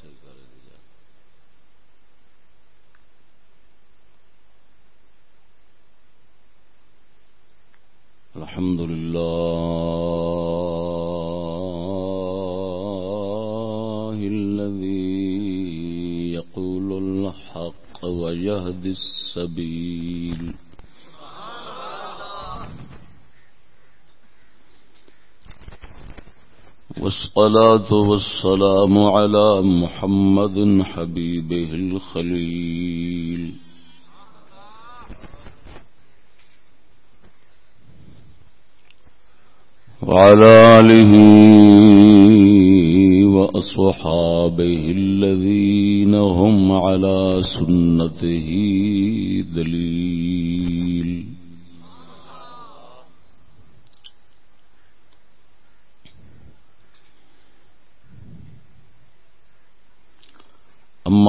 سے کر دیا الحمد لله الذي يقول الحق ويهدي السبيل. والصلاة والسلام على محمد حبيبه الخليل. وعلى آله وأصحابه الذين هم على سنته دليل.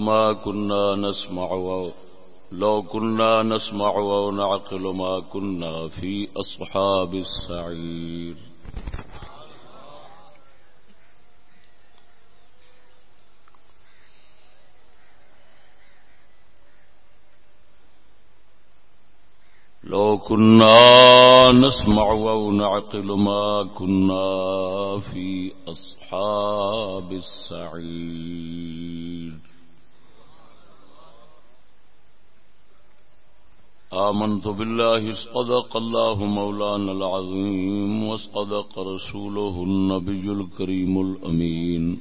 ما كنا نسمع لو كنا نسمع ونعقل ما كنا في أصحاب السعير. لو كنا نسمع ونعقل ما كنا في أصحاب السعير. آمنت بالله اصطدق الله مولانا العظيم واصطدق رسوله النبي الكريم الأمين.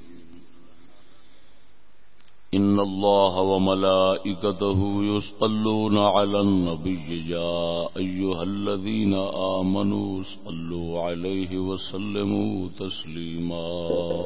إن الله وملائكته يصلون على النبي. يا أيها الذين آمنوا صلوا عليه وسلموا تسليما.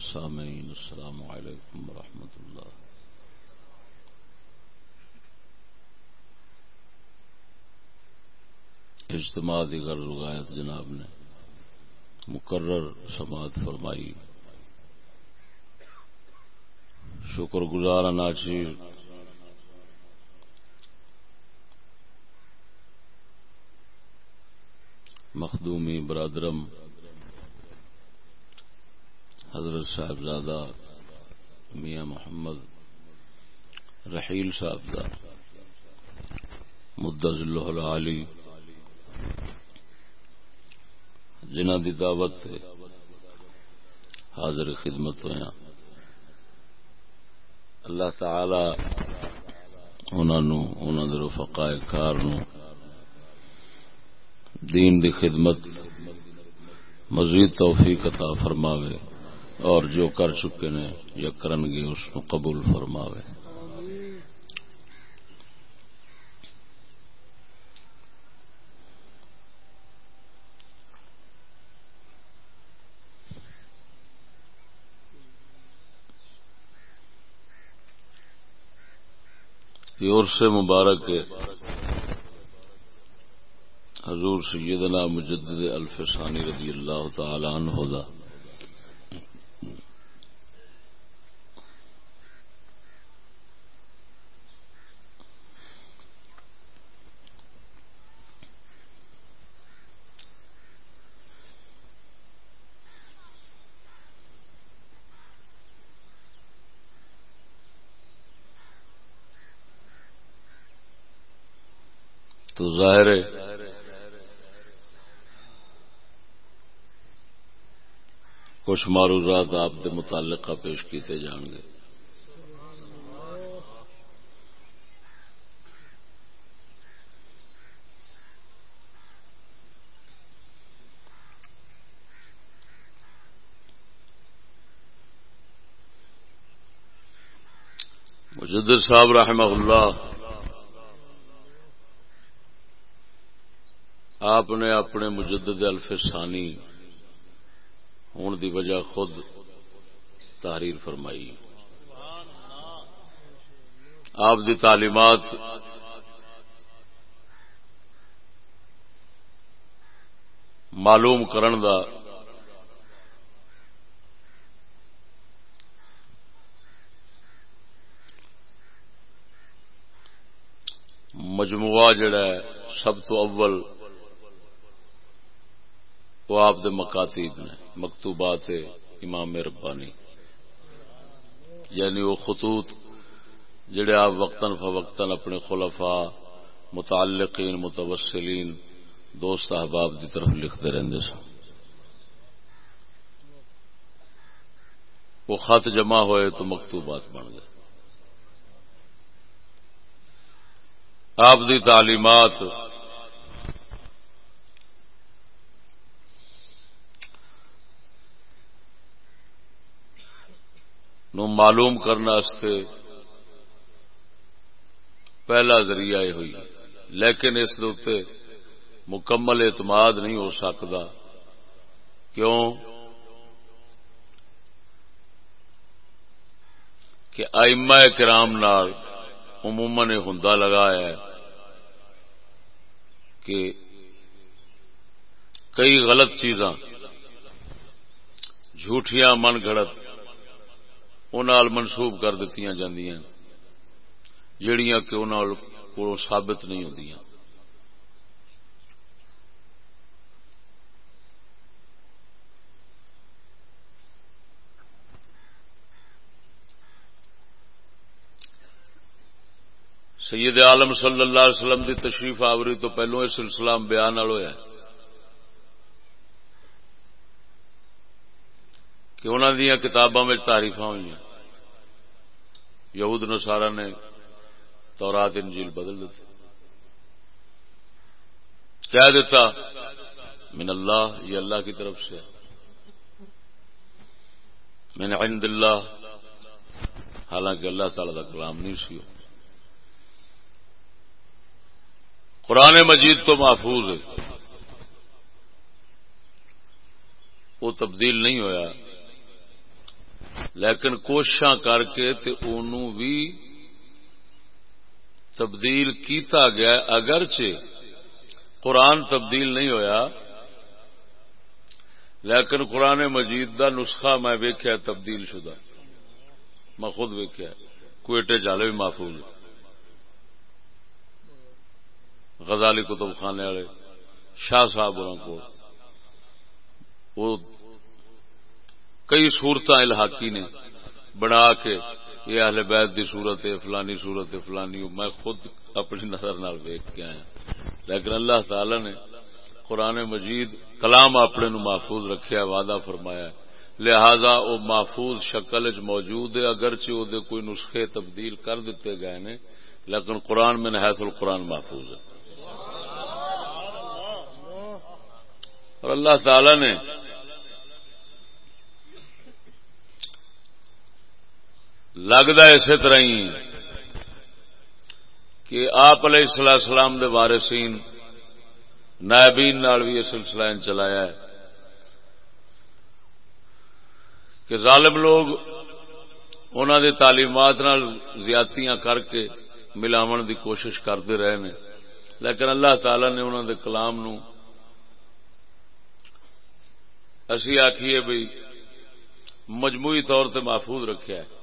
سامعين السلام عليكم ورحمة الله اجتماع دی غرض غایت جناب نے مقرر سماعت فرمائی۔ شکر گزار ناچیر مخدومی برادرم حضرت صاحبزادہ میاں محمد رحیل صاحبزادہ مدض اللہ جنہ دی دعوت تے حاضر خدمت ہویا اللہ تعالی انہاں نو، انہاں دے رفقاء کار نو دین دی خدمت مزید توفیق عطا فرماوے۔ اور جو کر چکے نے یا کرن گے، اس کو قبول فرماوے۔ اور سے مبارک حضور سیدنا مجدد الفسانی رضی اللہ تعالی عنہ دا تو ظاہر ہے۔ کچھ معروضات آپ کے متعلقہ پیش کیتے جان گے۔ مجدد صاحب رحمہ اللہ۔ آپ نے اپنے مجدد الفسانی ہونے دی وجہ خود تحریر فرمائی۔ آپ دی تعلیمات معلوم کرن دا مجموعہ جڑا ہے، سب تو اول وہ آپ دے مکاتیب نے، مکتوبات امام ربانی۔ یعنی وہ خطوط جڑے آپ وقتاً فوقتاً اپنے خلفاء، متعلقین، متوسلین، دوست احباب کی طرف لکھتے رہتے سن۔ وہ خط جمع ہوئے تو مکتوبات بن گئے۔ آپ دی تعلیمات نو معلوم کرنے پہلا ذریعہ یہ ہوئی۔ لیکن اس مکمل اعتماد نہیں ہو سکتا۔ کیوں؟ کہ آئمہ کرام نال عموماً ہوں لگایا ہے کہ کئی غلط چیزاں جھوٹیاں من گڑت ان منسوب کر دیتی جڑیاں کہ ان کو ثابت نہیں ہوں سید عالم صلی اللہ علیہ وسلم دی تشریف آوری تو پہلو یہ سلسلہ بیان ہوا کہ انہوں دیا کتاباں میں تاریف ہوئی یہود نسارا نے تورات، انجیل بدل دیتے۔ کہہ دیتا، من اللہ، یہ اللہ کی طرف سے من عند اللہ، حالانکہ اللہ تعالی کا کلام نہیں سی۔ قرآن مجید تو محفوظ ہے۔ وہ تبدیل نہیں ہویا۔ لیکن کوشش کر کے بھی تبدیل کیتا گیا اگرچہ قرآن تبدیل نہیں ہویا، لیکن قرآن مجید دا نسخہ میں ویکیا تبدیل شدہ۔ میں خود ویکیا کوئٹے جالے بھی محفوظ غزالی کتب خانے والے شاہ صاحب کو وہ کئی سورت الحاقی نے بنا کے یہ اہل بیت دی صورت ہے، فلانی صورت ہے، فلانی، میں خود اپنی نظر نال ویک کے آیا۔ لیکن اللہ تعالی نے قرآن مجید کلام اپنے نو محفوظ رکھیا، وعدہ فرمایا لہذا وہ محفوظ شکل چ موجود ہے، اگرچہ وہ کوئی نسخے تبدیل کر دیتے گئے نے، لیکن قرآن میں نہایت القرآن محفوظ ہے۔ اور اللہ تعالی نے لگتا اسی طرح ہی کہ آپ علیہ السلام سلام دے وارثین نائبین نال بھی یہ سلسلہ چلایا ہے کہ ظالم لوگ انہوں نے تعلیمات نال زیادتیاں کر کے ملاو دی کوشش کرتے رہے ہیں لیکن اللہ تعالی نے انہوں دے کلام نو اسی آخیے بھائی مجموعی طور سے محفوظ رکھا ہے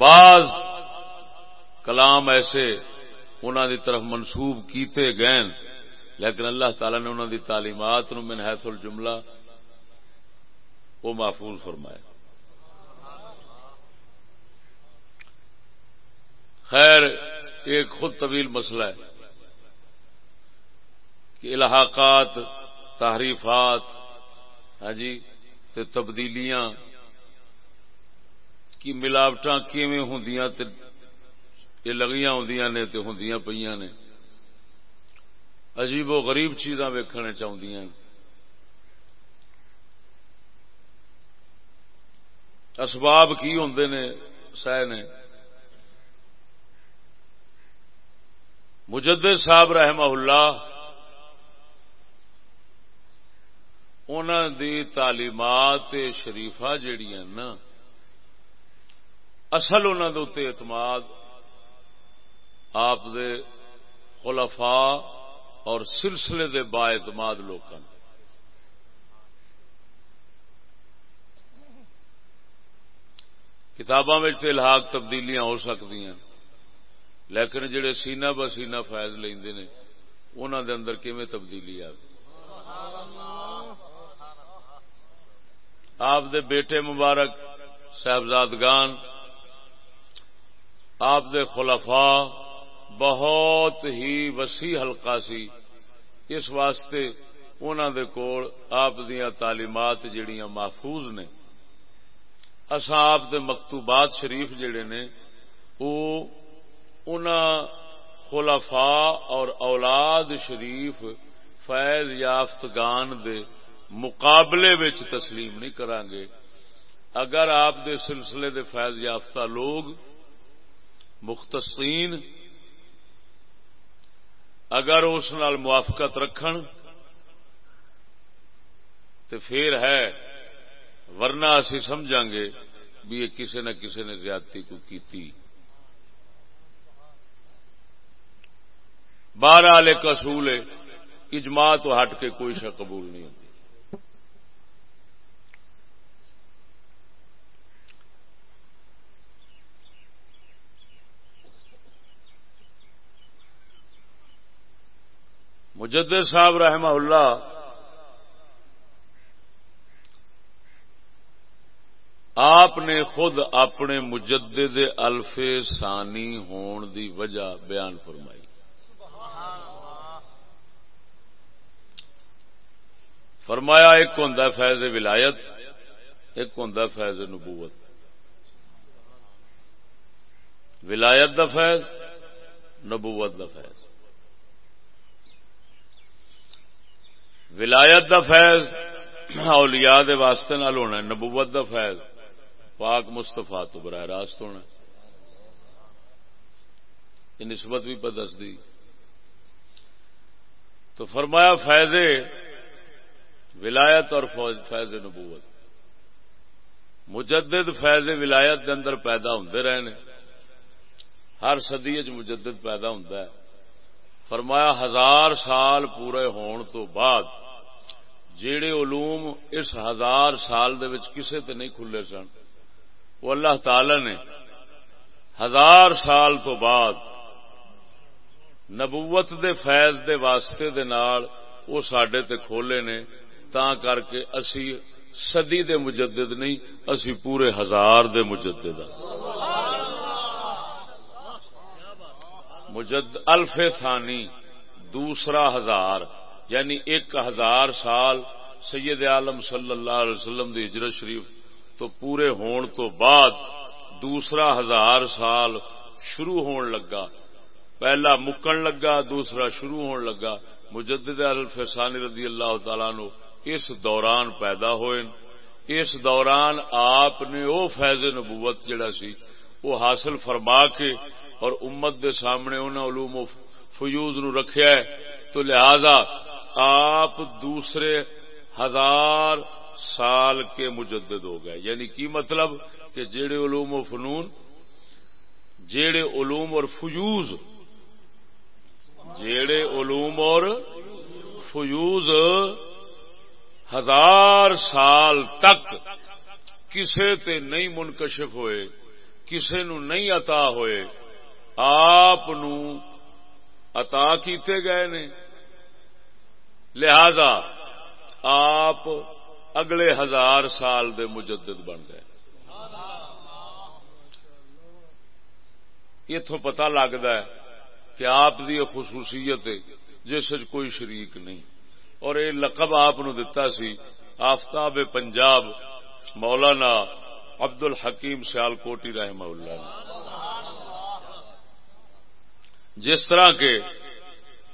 بعض کلام ایسے انہوں دی طرف منسوب کیتے گئے لیکن اللہ تعالی نے انہوں دی تعلیمات نو من حیث الجملہ وہ محفوظ فرمایا خیر، ایک خود طویل مسئلہ ہے کہ الحاقات، تحریفات ہاں جی تے تبدیلیاں کی ملاوٹ کیویں ہوں یہ لگیاں ہوں نے تے ہوں پہ نے۔ عجیب و غریب چیزاں ویکھنے چاہدی اسباب کی ہوں نے سہ نے؟ مجدد صاحب رحمہ اللہ انہوں دی تعلیمات شریفہ جہیا نا اصل انہوں کے اعتماد، آپ دے خلفاء اور سلسلے دے با اعتماد لوگ کتاباں الحاق تبدیلیاں ہو سکتی ہیں لیکن جڑے سینہ بسینہ فائد لیندے نے انہوں دے اندر کیویں تبدیلی آ آپ دے بیٹے مبارک صاحبزادگان آپ دے خلفاء بہت ہی وسیع حلقہ سی۔ اس واسطے انہوں دے کول آپ دیا تعلیمات جڑیاں محفوظ نے۔ اصا آپ دے مکتوبات شریف جڑے نے وہ خلفاء اور اولاد شریف فیض یافتگان دے مقابلے وچ تسلیم نہیں کران گے اگر آپ دے سلسلے دے فیض یافتہ لوگ مختصین، اگر اس نال موافقت رکھن تو پھر ہے، ورنہ اسی سمجھا گے بھی یہ کسی نہ کسی نے زیادتی کو کیتی۔ بارہ والے کسول اجماع تو ہٹ کے کوئی شا قبول نہیں ہوتی۔ مجدد صاحب رحمہ اللہ آپ نے خود اپنے مجدد الف ثانی ہون دی وجہ بیان فرمائی۔ فرمایا ایک ہوں فیض ولایت، ایک ہوں فیض نبوت۔ ولایت دا فیض، نبوت دا فیض۔ ولایت دا فیض، اولیاء دے واسطے نال ہونا نبوت دا فیض۔ پاک مستفا تو براہ راست ہونا یہ نسبت بھی دس دی۔ تو فرمایا فیض ولایت اور فیض نبوت۔ مجدد فیض ولایت کے اندر پیدا ہوں رہے ہر سدی مجدد پیدا ہوں فرمایا ہزار سال پورے ہون تو بعد جیڑے علوم اس ہزار سال دے وچ کسے تے نہیں کھلے سن، وہ اللہ تعالی نے ہزار سال تو بعد نبوت دے فیض دے واسطے دے نال وہ سڈے تے کھولے نے تا کر کے اسی صدی دے مجدد نہیں، اسی پورے ہزار دے مجدد مجد الف ثانی، دوسرا ہزار یعنی ایک ہزار سال سید عالم صلی اللہ علیہ وسلم دی ہجرت شریف تو پورے ہون تو بعد دوسرا ہزار سال شروع ہون لگا۔ پہلا مکن لگا، دوسرا شروع ہون لگا۔ مجدد الفسانی رضی اللہ تعالی نو اس دوران پیدا ہوئے۔ اس دوران آپ نے او فیض نبوت جڑا سی، وہ حاصل فرما کے اور امت دے سامنے انہوں علوم و فیوز نو رکھیا ہے، تو لہذا آپ دوسرے ہزار سال کے مجدد ہو گئے۔ یعنی کی مطلب؟ کہ جیڑے علوم و فنون، جیڑے علوم اور فیوز، جیڑے علوم اور فیوز ہزار سال تک کسے تے نہیں منکشف ہوئے، کسے نو نہیں عطا ہوئے آپ عطا کیتے گئے نے لہذا آپ اگلے ہزار سال دے مجدد بن گئے اتوں پتا لگتا ہے کہ آپ دی خصوصیت ہے جس کوئی شریک نہیں اور یہ لقب آپ دتا سی آفتاب پنجاب مولانا عبد الحکیم سیال کوٹی رحمہ اللہ نے جس طرح کے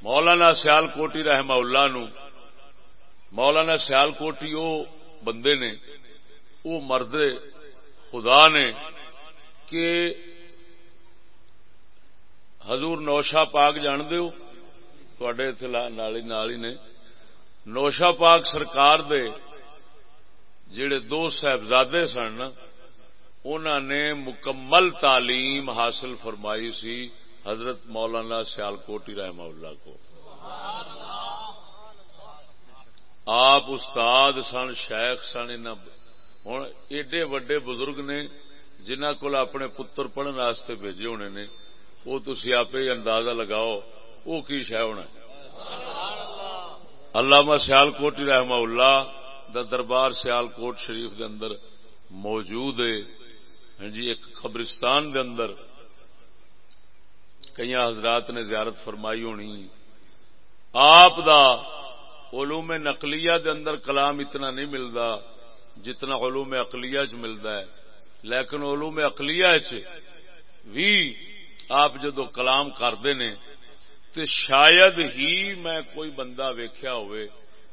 مولانا سیال کوٹی رحمہ اللہ نو، مولانا سیال کوٹی وہ بندے نے وہ مرد خدا نے کہ حضور نوشا پاک جان نالی نے۔ نوشا پاک سرکار دے جڑے دو صاحبزادے سن انہوں نے مکمل تعلیم حاصل فرمائی سی۔ حضرت مولانا سیال کوٹی رحمہ اللہ کو۔ آپ استاد سن، شیخ سن ہوں ایڈے وڈے بزرگ نے جنہ کو اپنے پتر پڑھنے واسطے بھیجے ہونے نے، وہ تھی آپ اندازہ لگاؤ، وہ کی شہ ہونا علامہ سیال کوٹی رحمہ اللہ دا دربار سیال کوٹ شریف دے اندر موجود ہے۔ ہاں جی ایک قبرستان دے اندر کئی حضرات نے زیارت فرمائی ہونی۔ آپ دا علوم نقلیہ دے اندر کلام اتنا نہیں ملتا جتنا علوم اقلیہ چ ملتا ہے۔ لیکن علوم اقلیہ چ بھی آپ جدو کلام کرتے نے تو شاید ہی میں کوئی بندہ ویخیا ہوئے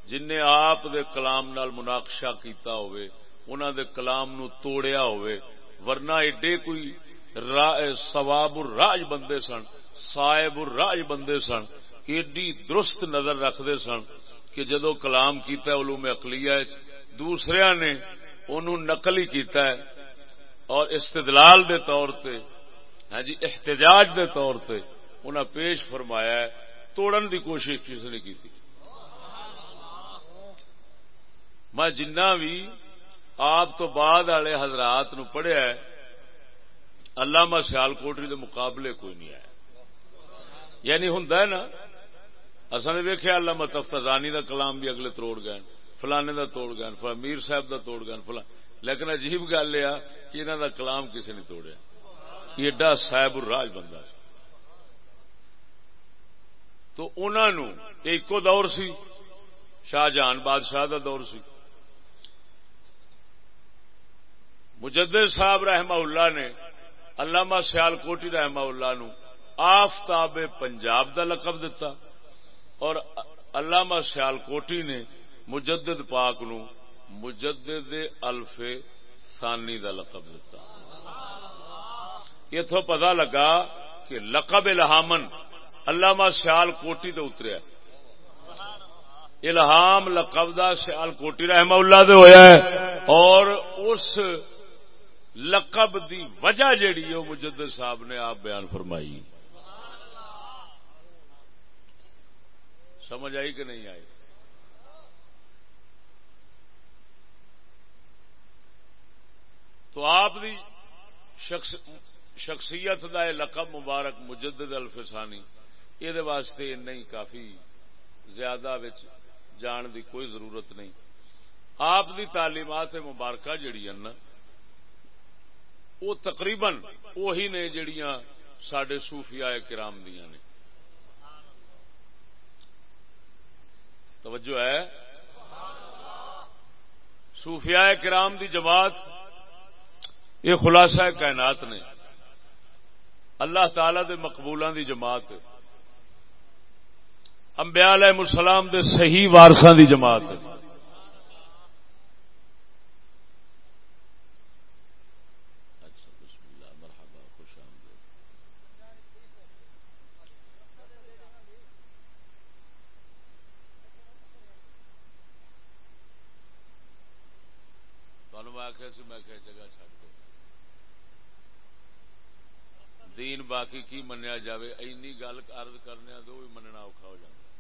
جن نے آپ دے کلام نال مناقشہ کیتا ہوئے انہوں دے کلام نو توڑیا ہوئے، ورنہ ایڈے کوئی سواب الراج بندے سن صاحب الراج بندے سن، ایڈی درست نظر رکھتے سن کہ جدو کلام کیتا ہے، علوم اقلیہ دوسرے نے انہوں نقل ہی کیتا ہے۔ اور استدلال دے طور پہ ہاں جی احتجاج دے طور پہ انہیں پیش فرمایا ہے، توڑن دی کوشش کسی نے کی میں جنہ بھی آپ تو بعد والے حضرات نو پڑھیا ہے علامہ سیال کوٹری دے مقابلے کوئی نہیں آیا۔ یعنی ہوں نا اصل نے ویکیا علامہ تفتانی دا کلام بھی اگلے توڑ گئے فلانے دا توڑ گئے میر صاحب دا توڑ گئے فلان لیکن عجیب گل یہ کہ انہوں دا کلام کسی نے توڑیا۔ ایڈا صاحب الراج بندہ تو انہوں ایک دور سی، شاہ جہان بادشاہ دا دور سی۔ مجدد صاحب رحمہ اللہ نے علامہ سیال کوٹی رحمہ اللہ نو آفتاب پنجاب دا لقب دتا اور علامہ سیال کوٹی نے مجدد پاک نو مجدد الف ثانی دا لقب دتا۔ اتو پتا لگا کہ لقب الہامن علامہ سیال کوٹی تو اتریا الہام لقب دا سیال کوٹی رحمہ اللہ دے ہویا ہے اور اس لقب دی وجہ جیڑی ہے مجدد صاحب نے آپ بیان فرمائی۔ سمجھ آئی کہ نہیں آئی؟ تو آپ دی شخص، شخصیت دا لقب مبارک مجدد الفسانی یہ واسطے نہیں، کافی زیادہ جان دی کوئی ضرورت نہیں۔ آپ دی تعلیمات مبارکہ جڑی نا وہ تقریباً وہی نے جڑیاں سڈے صوفیاء کرام دیا نے۔ توجہ ہے؟ صوفیاء کرام دی جماعت، یہ خلاصہ کائنات نے۔ اللہ تعالی دے مقبولوں دی جماعت۔ انبیاء علیہ السلام دے صحیح وارساں دی جماعت۔ دین باقی کی منیا جائے اینی گل ارد کرنے تو بھی مننا اوکھا ہو جائے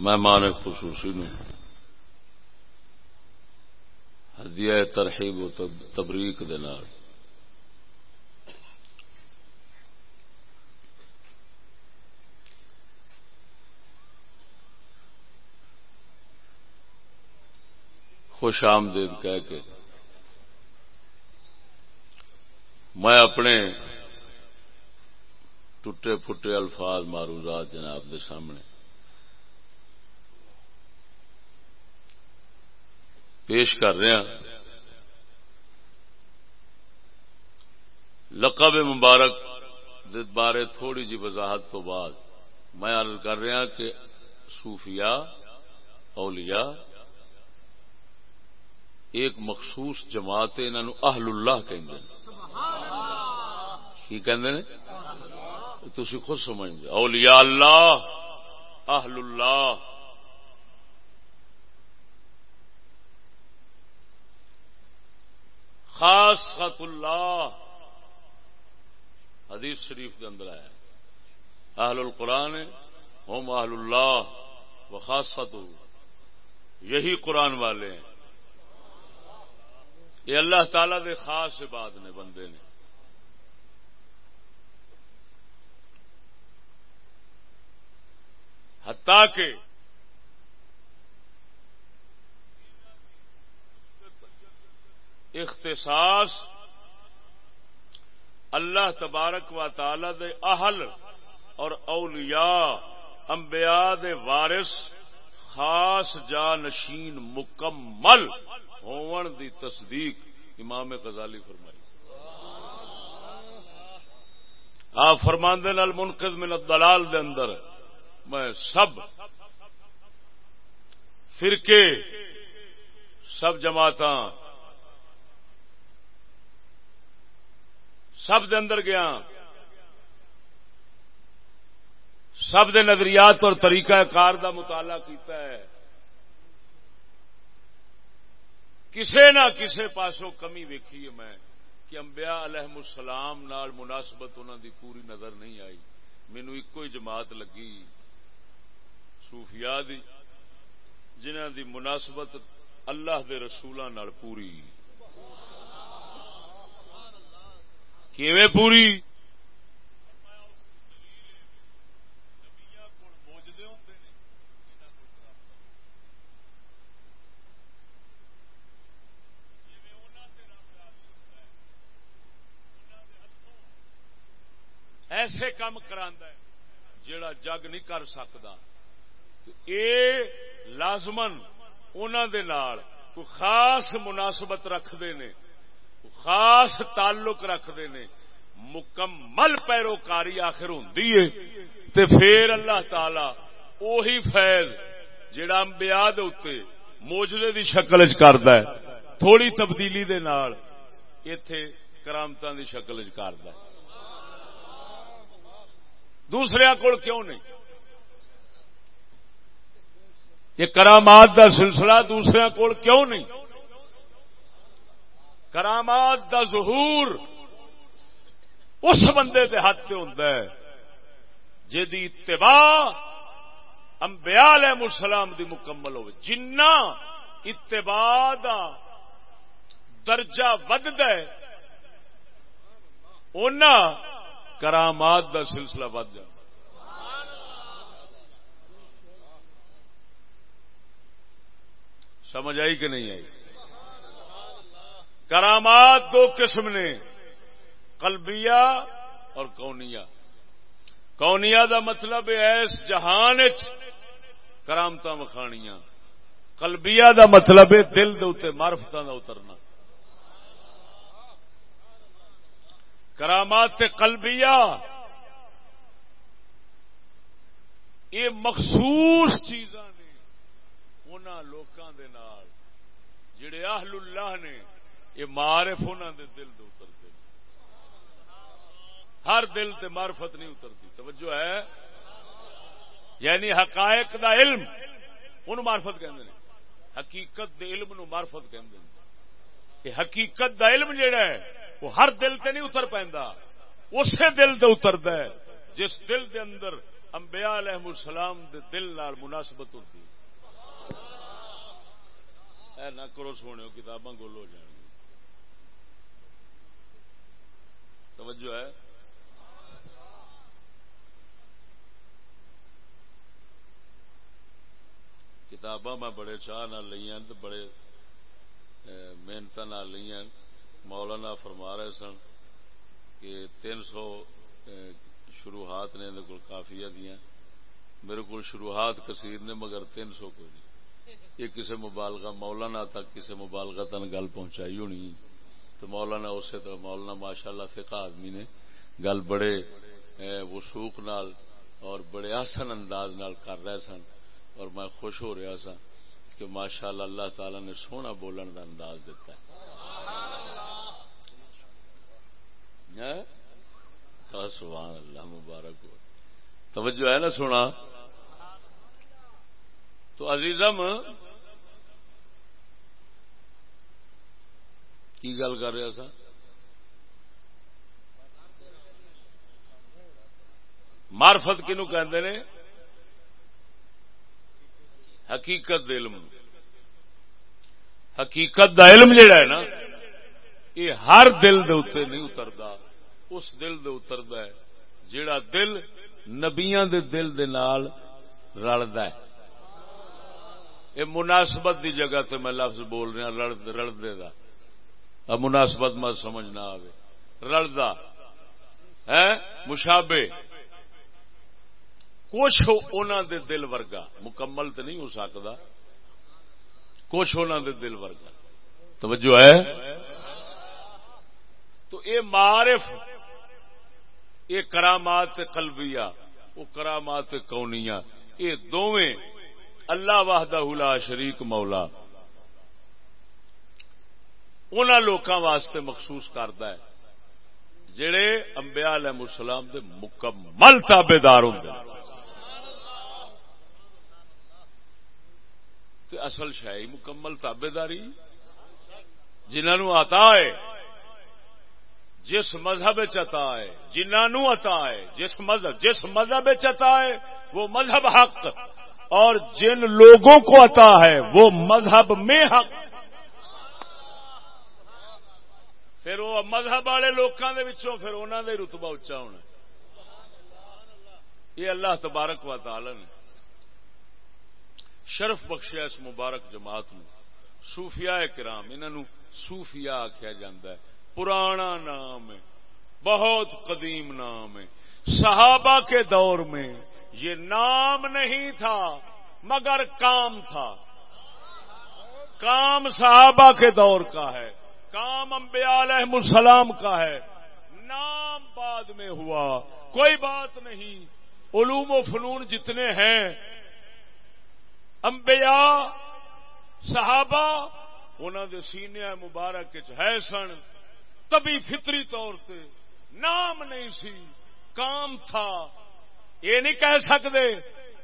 مہمان خصوصی نو۔ ہدیہ ترحیب و تبریک دے نال۔ خوش آمدید کہہ کے۔ میں اپنے ٹوٹے پھٹے الفاظ معروضات جناب دے سامنے پیش کر رہا لقب مبارک بارے تھوڑی جی وضاحت تو بعد میں عرض کر رہا کہ صوفیاء، اولیاء ایک مخصوص جماعت انہوں اہل اللہ کہ خود سمجھ اولیاء اللہ، اہل اللہ۔ خاص خط اللہ۔ حدیث شریف کے اندر آیا اہل القرآن ہوم اہل اللہ و خاص یہی قرآن والے ہیں۔ یہ اللہ تعالی دے خاص عباد نے، بندے نے۔ حتیٰ کہ اختصاص اللہ تبارک و تعالی دے اہل اور اولیاء، انبیاء دے وارث، خاص جانشین مکمل ہون دی تصدیق امام غزالی فرمائی۔ آپ فرماندے نال منقذ من الدلال دے اندر، میں سب فرقے، سب جماعت سب دے اندر گیا۔ سب دے نظریات اور طریقہ کار دا مطالعہ کیتا ہے۔ کسے نہ کسے پاسوں کمی ویکھی ہے میں کہ انبیاء علیہ السلام نال مناسبت انہوں دی پوری نظر نہیں آئی۔ مینو ایک ہی جماعت لگی۔ صوفیاء دی جنہ دی مناسبت اللہ دے رسولوں نال پوری۔ کیویں پوری؟ ایسے کام کرا جڑا جگ نہیں کر سکتا یہ لازمن کوئی خاص مناسبت رکھتے نے۔ خاص تعلق رکھتے نے مکمل پیروکاری آخر ہوں پھر اللہ تعالی اوہی فیض جڑا امبیا موجلے کی شکل چ تھوڑی تبدیلی دے نال اتے کرامت کی شکل چ دوسرے کول کیوں نہیں؟ یہ کرامات دا سلسلہ دوسرے کول کیوں نہیں؟ کرامات دا ظہور اس بندے کے ہاتھ سے ہوں جی اتباع انبیاء علیہ السلام دی مکمل ہو جنا اتباع دا درجہ ود اونا کرامات دا سلسلہ بد جا سمجھ آئی کہ نہیں آئی؟ کرامات دو قسم نے، قلبیہ اور کونیا کونیا دا مطلب ایس جہان کرامت مکھانیاں کلبیا دا مطلب ہے دل دے مارفت کا اترنا۔ کرامات قلبیہ، یہ مخصوص چیزاں نے ان لوگوں دے جڑے اہل اللہ نے یہ مارف انہوں دے دل دے اترتے ہر دل تے معرفت نہیں اترتی، توجہ ہے؟ یعنی حقائق دا علم ان مارفت کہ حقیقت دے علم نو مارفت کہ حقیقت دا علم جڑا ہے، وہ ہر دل تے نہیں اتر پہ اسی دل تے اترد جس دل دے اندر انبیاء علیہ السلام دے دل نال مناسبت ہوتی اے نہ کرو سونے، کتاباں گول ہو جان توجہ ہے۔ کتاباں میں بڑے چاہ نہ لیا بڑے محنت نہ لیا مولانا فرما رہے سن کہ تین سو شروحات نے کافی دیا۔ میرے کو شروحات کثیر نے مگر تین سو کو نہیں۔ یہ کسی مبالغہ، مولانا تک کسی مبالغہ تن گل پہنچائی ہونی۔ تو مولانا اسی طرح مولانا ماشاء اللہ فقہ آدمی نے گل بڑے وسوخ نال اور بڑے آسن انداز نال کر رہے سن اور میں خوش ہو رہا سا کہ ماشاء اللہ اللہ تعالی نے سونا بولن کا انداز دتا ہے۔ سبحان اللہ مبارک ہو۔ توجہ ہے نا سونا؟ تو عزیزم کی گل کر رہا سا مارفت کنو کہ حقیقت علم۔ حقیقت دا علم جڑا ہے نا، یہ ہر دل دے اتر نہیں اترتا اس دل دے اترتا ہے جڑا دل نبیاں دے دل دے نال رلدا ہے۔ یہ مناسبت دی جگہ تے میں لفظ بول رہا رلدے دا۔ اب مناسبت مت سمجھ نہ آئے رلدا ہے مشابے کچھ انہوں دے دل ورگا، مکمل تو نہیں ہو سکتا کچھ انہوں دے دل ورگا۔ توجہ ہے؟ تو اے معرف یہ کرامات قلبیہ وہ کرامات کونیا یہ دونیں اللہ واہدہ لا شریک مولا۔ ان لوکاں واسطے مخصوص کرتا ہے۔ جڑے امبیا علیہ السلام دے مکمل تابے دار ہوں اصل شاہی مکمل تابے داری جنہوں آتا ہے۔ جس مذہب چتا ہے۔ جنہوں عطا ہے۔ جس مذہب جس مذہب چتا ہے، وہ مذہب حق۔ اور جن لوگوں کو عطا ہے، وہ مذہب میں حق۔ پھر وہ مذہب والے لوگوں کے پھر انہوں نے رتبہ اچا ہونا یہ اللہ تبارک و تعالی نے شرف بخشیا اس مبارک جماعت نو۔ صوفیاء کرام انہوں صوفیاء آخیا جاندہ ہے۔ پرانا نام ہے، بہت قدیم نام ہے۔ صحابہ کے دور میں یہ نام نہیں تھا، مگر کام تھا۔ کام صحابہ کے دور کا ہے۔ کام انبیاء علیہ السلام کا ہے۔ نام بعد میں ہوا۔ کوئی بات نہیں۔ علوم و فنون جتنے ہیں۔ انبیاء، صحابہ انہوں دے سینے مبارک ہے سن۔ تبھی فطری طور سے نام نہیں سی، کام تھا۔ یہ نہیں کہہ سکتے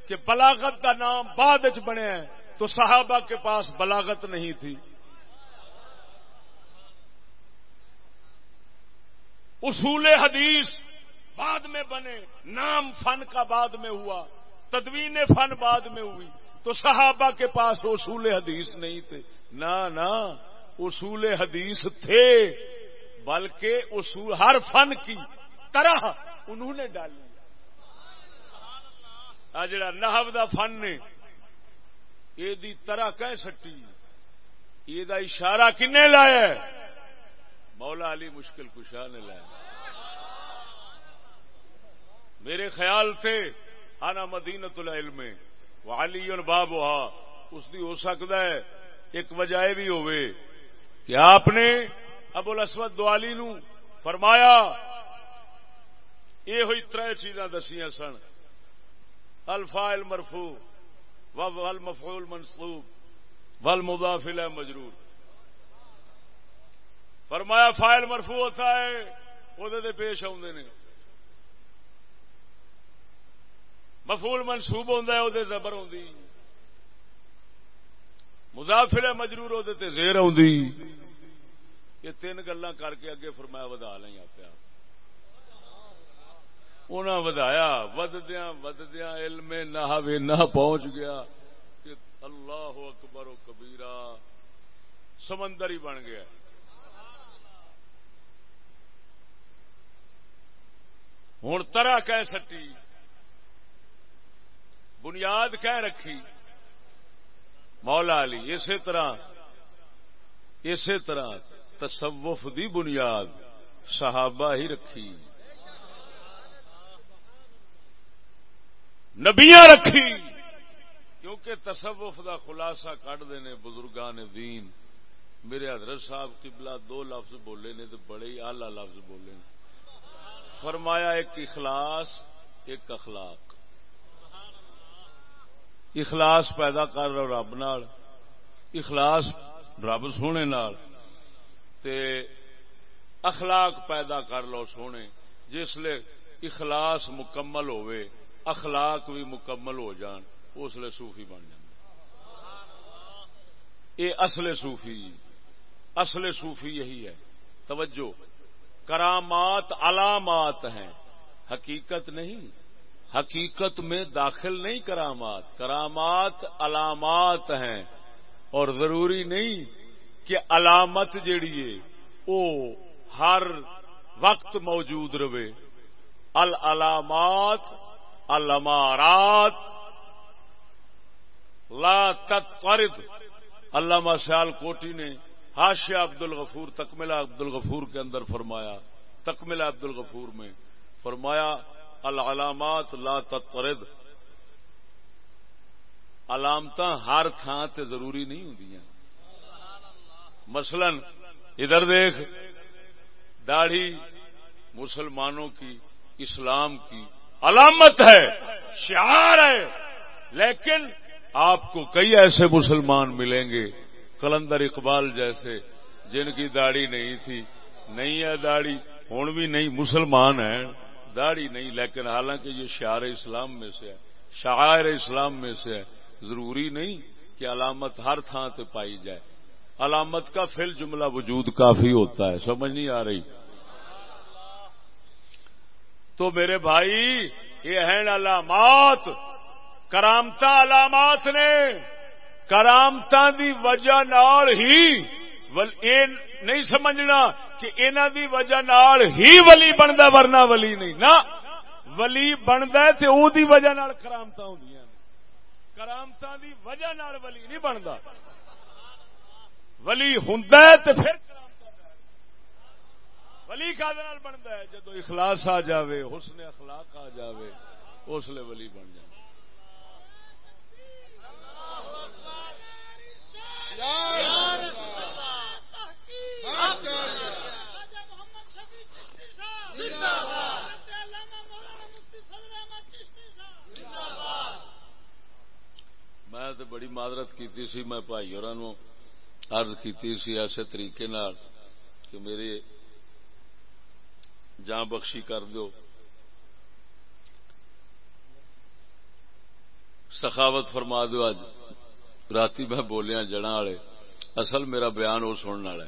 کہ بلاغت کا نام بعد بنیا تو صحابہ کے پاس بلاغت نہیں تھی۔ اصول حدیث بعد میں بنے، نام فن کا بعد میں ہوا، تدوین فن بعد میں ہوئی۔ تو صحابہ کے پاس اصول حدیث نہیں تھے۔ نہ نہ، اصول حدیث تھے، بلکہ اصول، ہر فن کی طرح انہوں نے ڈالی آ، جڑا نحو دا فن نے یہ طرح کہہ سٹی یہ اشارہ کنے لایا مولا علی مشکل کشا نے لایا میرے خیال تھے، آنا مدینت العلم والی اور باب اس دی ہو سکتا ہے، ایک وجہ بھی ہوئے کہ آپ نے ابو الاسود دوالی نو فرمایا، یہ ہوئی تر چیزاں دسیاں سن۔ الفائل مرفو ول مفول منصوب ول مدافل مجرور۔ فرمایا فائل مرفو ہوتا ہے وہ پیش آدھے نے۔ مفول منسوب ہوتا ہے وہ زبر آدھی مضافر مجرور وہ زیر آدھی یہ تین گلا کر کے اگے فرمایا ودا لیں پیا انہاں ودایا وددیا وددیا علم نہ نہ پہنچ گیا کہ اللہ اکبر و کبیرہ سمندر ہی بن گیا۔ ہوں طرح کہہ سٹی، بنیاد کہہ رکھی۔ مولا علی، اسی طرح اسی طرح تصوف دی بنیاد صحابہ ہی رکھی۔ نبیاں رکھی، کیونکہ تصوف دا خلاصہ کٹ دینے بزرگان دین۔ میرے حضرت صاحب قبلہ دو لفظ بولے نے تو بڑے ہی آلہ لفظ بولے نے۔ فرمایا ایک اخلاص، ایک اخلاق۔ اخلاص پیدا کر رہا رب نال، اخلاص رب سونے نال۔ تے اخلاق پیدا کر لو سونے، جس لیے اخلاص مکمل ہوئے، اخلاق بھی مکمل ہو جان، اس لیے صوفی بن جائے یہ اصل صوفی اصل صوفی یہی ہے۔ توجہ۔ کرامات علامات ہیں۔ حقیقت نہیں۔ حقیقت میں داخل نہیں کرامات۔ کرامات علامات ہیں۔ اور ضروری نہیں کہ علامت جیڑی ہے وہ ہر وقت موجود رہے۔ العلامات المارات لا تطرد علامہ سیال کوٹی نے ہاشیا عبد الغفور تکملہ عبد الغفور کے اندر فرمایا، تکملہ عبد الغفور میں فرمایا، العلامات لا تطرد. علامت ہر تھان تے ضروری نہیں ہوں مثلا ادھر دیکھ، داڑھی مسلمانوں کی، اسلام کی علامت ہے، شعار ہے، لیکن آپ کو کئی ایسے مسلمان ملیں گے کلندر اقبال جیسے، جن کی داڑھی نہیں تھی۔ نہیں ہے داڑھی ہوں بھی نہیں، مسلمان ہیں۔ داڑھی نہیں، لیکن حالانکہ یہ شعر اسلام میں سے ہے۔ شاعر اسلام میں سے ہے۔ ضروری نہیں کہ علامت ہر تھان سے پائی جائے۔ علامت کا فل جملہ وجود کافی ہوتا ہے، سمجھ نہیں آ رہی۔ تو میرے بھائی، یہ ہیں علامات کرامتا علامات نے۔ کرامت دی وجہ نال ہی نہیں سمجھنا کہ انہ دی وجہ نال ہی ولی بنتا ورنہ ولی نہیں۔ نہ، ولی بنتا تو او دی وجہ نال کرامت ہوں کرامت دی وجہ نال ولی نہیں بنتا ولی ہوں تو پھر ولی کا بنتا ہے؟ جدو اخلاص آ جاوے، حسن اخلاق آ جاوے، اس لیے ولی بن جائے میں تو بڑی معذرت کی سی میں بھائی اور عرض کی ایسے طریقے کہ میری جان بخشی کر دو سخاوت فرما دو اج رات میں بولیا جڑا والے اصل میرا بیان وہ سننے والا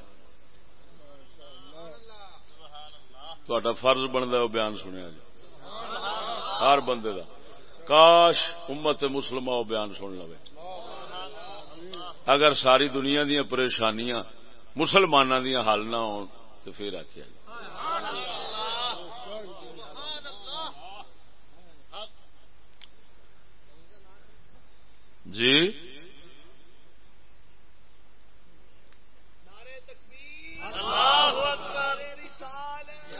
تا فرض بنتا وہ بیان سنیا جی ہر بندے دا کاش امت مسلم وہ بیان سن لو اگر ساری دنیا دیا پریشانیاں مسلمانوں دیا حل نہ ہو تو پھر آخیا جی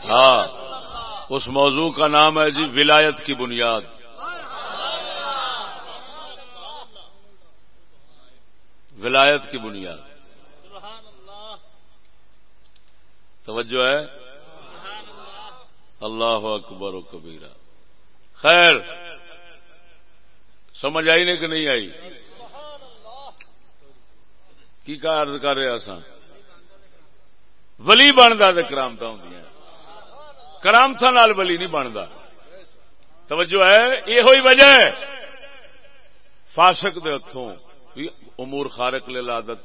ہاں اس موضوع کا نام ہے جی ولایت کی بنیاد۔ ولایت کی بنیاد۔ توجہ ہے؟ اللہ اکبر و کبیرہ۔ خیر، سمجھ آئی نہیں کہ نہیں آئی؟ کی کا عرض کر رہے سا ولی بنتا تو کرامت ہوں کرامت ولی نہیں بنتا توجہ ہے یہ وجہ ہے۔ فاسق دے ہتھوں امور خارق لے لادت